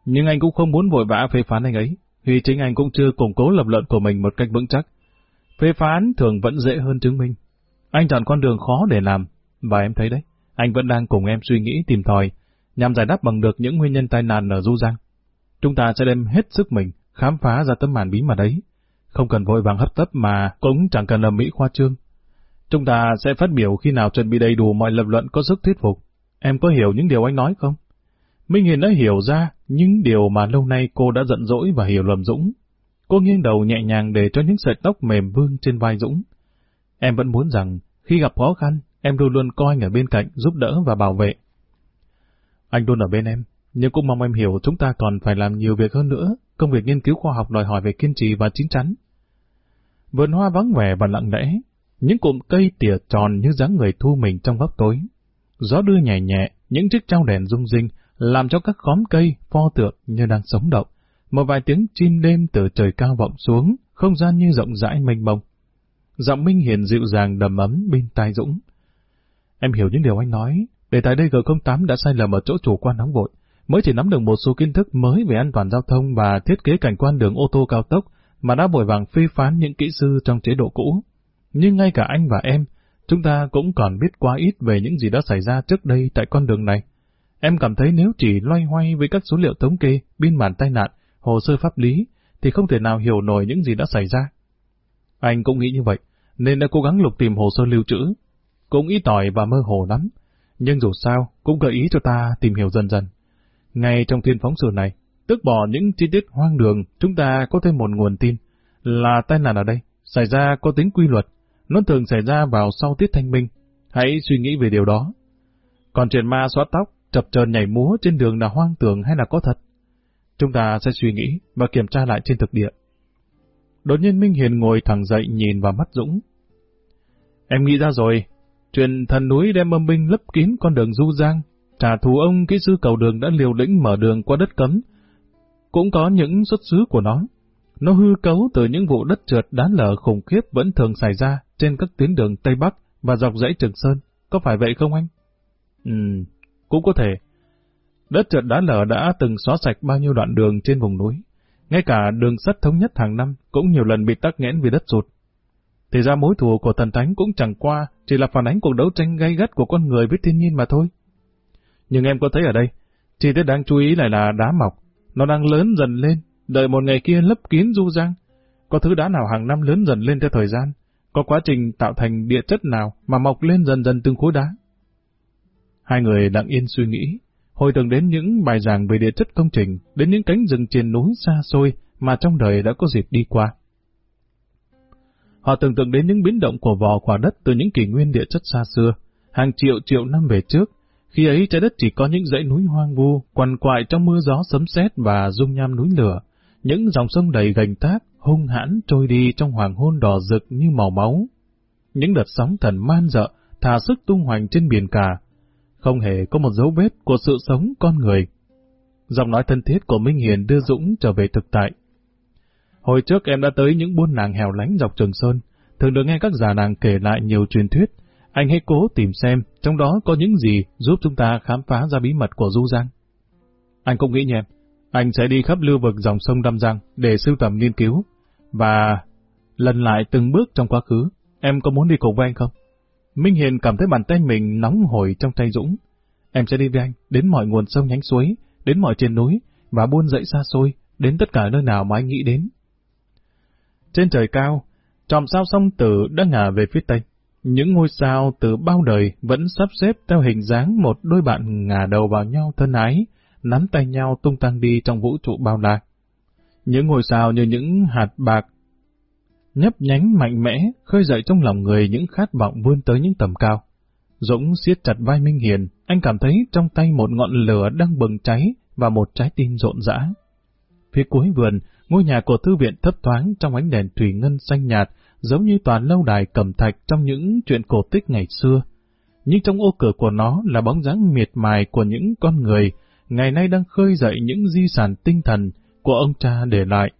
Nhưng anh cũng không muốn vội vã phê phán anh ấy, vì chính anh cũng chưa củng cố lập luận của mình một cách vững chắc. Phê phán thường vẫn dễ hơn chứng minh. Anh chọn con đường khó để làm, và em thấy đấy, anh vẫn đang cùng em suy nghĩ tìm tòi, nhằm giải đáp bằng được những nguyên nhân tai nạn ở Du Giang. Chúng ta sẽ đem hết sức mình khám phá ra tấm màn bí mật ấy. Không cần vội vàng hấp tấp mà cũng chẳng cần làm mỹ khoa trương. Chúng ta sẽ phát biểu khi nào chuẩn bị đầy đủ mọi lập luận có sức thuyết phục. Em có hiểu những điều anh nói không? Minh Hiền đã hiểu ra những điều mà lâu nay cô đã giận dỗi và hiểu lầm Dũng. Cô nghiêng đầu nhẹ nhàng để cho những sợi tóc mềm vương trên vai Dũng. Em vẫn muốn rằng, khi gặp khó khăn, em luôn luôn coi anh ở bên cạnh giúp đỡ và bảo vệ. Anh luôn ở bên em, nhưng cũng mong em hiểu chúng ta còn phải làm nhiều việc hơn nữa. Công việc nghiên cứu khoa học đòi hỏi về kiên trì và chín chắn. Vườn hoa vắng vẻ và lặng lẽ, những cụm cây tỉa tròn như dáng người thu mình trong góc tối. Gió đưa nhẹ nhẹ, những chiếc trao đèn rung rinh, làm cho các khóm cây, pho tượng như đang sống động. Một vài tiếng chim đêm từ trời cao vọng xuống, không gian như rộng rãi mênh mông. Giọng Minh Hiền dịu dàng đầm ấm bên tai Dũng. Em hiểu những điều anh nói, Đề tài đây G08 đã sai lầm ở chỗ chủ quan nóng vội, mới chỉ nắm được một số kiến thức mới về an toàn giao thông và thiết kế cảnh quan đường ô tô cao tốc mà đã vội vàng phê phán những kỹ sư trong chế độ cũ. Nhưng ngay cả anh và em, chúng ta cũng còn biết quá ít về những gì đã xảy ra trước đây tại con đường này. Em cảm thấy nếu chỉ loay hoay với các số liệu thống kê, biên bản tai nạn, hồ sơ pháp lý, thì không thể nào hiểu nổi những gì đã xảy ra. Anh cũng nghĩ như vậy, nên đã cố gắng lục tìm hồ sơ lưu trữ. Cũng ý tỏi và mơ hồ lắm, nhưng dù sao cũng gợi ý cho ta tìm hiểu dần dần. Ngay trong thiên phóng sự này, tức bỏ những chi tiết hoang đường, chúng ta có thêm một nguồn tin là tai nạn ở đây, xảy ra có tính quy luật, nó thường xảy ra vào sau tiết thanh minh. Hãy suy nghĩ về điều đó. Còn chuyện ma xóa tóc, chập chờn nhảy múa trên đường là hoang tưởng hay là có thật? Chúng ta sẽ suy nghĩ và kiểm tra lại trên thực địa. Đột nhiên Minh Hiền ngồi thẳng dậy nhìn vào mắt Dũng. Em nghĩ ra rồi, chuyện thần núi đem âm binh lấp kín con đường du giang, trả thù ông kỹ sư cầu đường đã liều lĩnh mở đường qua đất cấm, cũng có những xuất xứ của nó. Nó hư cấu từ những vụ đất trượt đá lở khủng khiếp vẫn thường xảy ra trên các tuyến đường Tây Bắc và dọc dãy Trường Sơn. Có phải vậy không anh? Ừm, cũng có thể. Đất trượt đá lở đã từng xóa sạch bao nhiêu đoạn đường trên vùng núi. Ngay cả đường sắt thống nhất hàng năm cũng nhiều lần bị tắc nghẽn vì đất sụt. Thì ra mối thù của thần thánh cũng chẳng qua, chỉ là phản ánh cuộc đấu tranh gay gắt của con người với thiên nhiên mà thôi. Nhưng em có thấy ở đây, chi tiết đáng chú ý lại là đá mọc, nó đang lớn dần lên, đợi một ngày kia lấp kín du giang. Có thứ đá nào hàng năm lớn dần lên theo thời gian, có quá trình tạo thành địa chất nào mà mọc lên dần dần từng khối đá. Hai người lặng yên suy nghĩ, hồi tưởng đến những bài giảng về địa chất công trình, đến những cánh rừng trên núi xa xôi mà trong đời đã có dịp đi qua. Họ tưởng tượng đến những biến động của vò quả đất từ những kỷ nguyên địa chất xa xưa, hàng triệu triệu năm về trước, khi ấy trái đất chỉ có những dãy núi hoang vu, quằn quại trong mưa gió sấm sét và dung nham núi lửa, những dòng sông đầy gành tác, hung hãn trôi đi trong hoàng hôn đỏ rực như màu máu. Những đợt sóng thần man dợ, thả sức tung hoành trên biển cả, không hề có một dấu vết của sự sống con người. Giọng nói thân thiết của Minh Hiền đưa Dũng trở về thực tại. Hồi trước em đã tới những buôn nàng hẻo lánh dọc Trường Sơn, thường được nghe các già nàng kể lại nhiều truyền thuyết, anh hãy cố tìm xem trong đó có những gì giúp chúng ta khám phá ra bí mật của Du Giang. Anh cũng nghĩ nhé, anh sẽ đi khắp lưu vực dòng sông Đâm Giang để sưu tầm nghiên cứu, và lần lại từng bước trong quá khứ. Em có muốn đi cùng với anh không? Minh Hiền cảm thấy bàn tay mình nóng hổi trong tay Dũng. Em sẽ đi với anh, đến mọi nguồn sông nhánh suối, đến mọi trên núi, và buôn dậy xa xôi, đến tất cả nơi nào mà anh nghĩ đến. Trên trời cao, tròm sao sông Tử đã ngả về phía tây. Những ngôi sao từ bao đời vẫn sắp xếp theo hình dáng một đôi bạn ngả đầu vào nhau thân ái, nắm tay nhau tung tăng đi trong vũ trụ bao la. Những ngôi sao như những hạt bạc, nhấp nhánh mạnh mẽ, khơi dậy trong lòng người những khát vọng vươn tới những tầm cao. Dũng siết chặt vai Minh Hiền, anh cảm thấy trong tay một ngọn lửa đang bừng cháy và một trái tim rộn rã. Phía cuối vườn, ngôi nhà của thư viện thấp thoáng trong ánh đèn thủy ngân xanh nhạt, giống như toàn lâu đài cẩm thạch trong những chuyện cổ tích ngày xưa. Nhưng trong ô cửa của nó là bóng dáng miệt mài của những con người, ngày nay đang khơi dậy những di sản tinh thần của ông cha để lại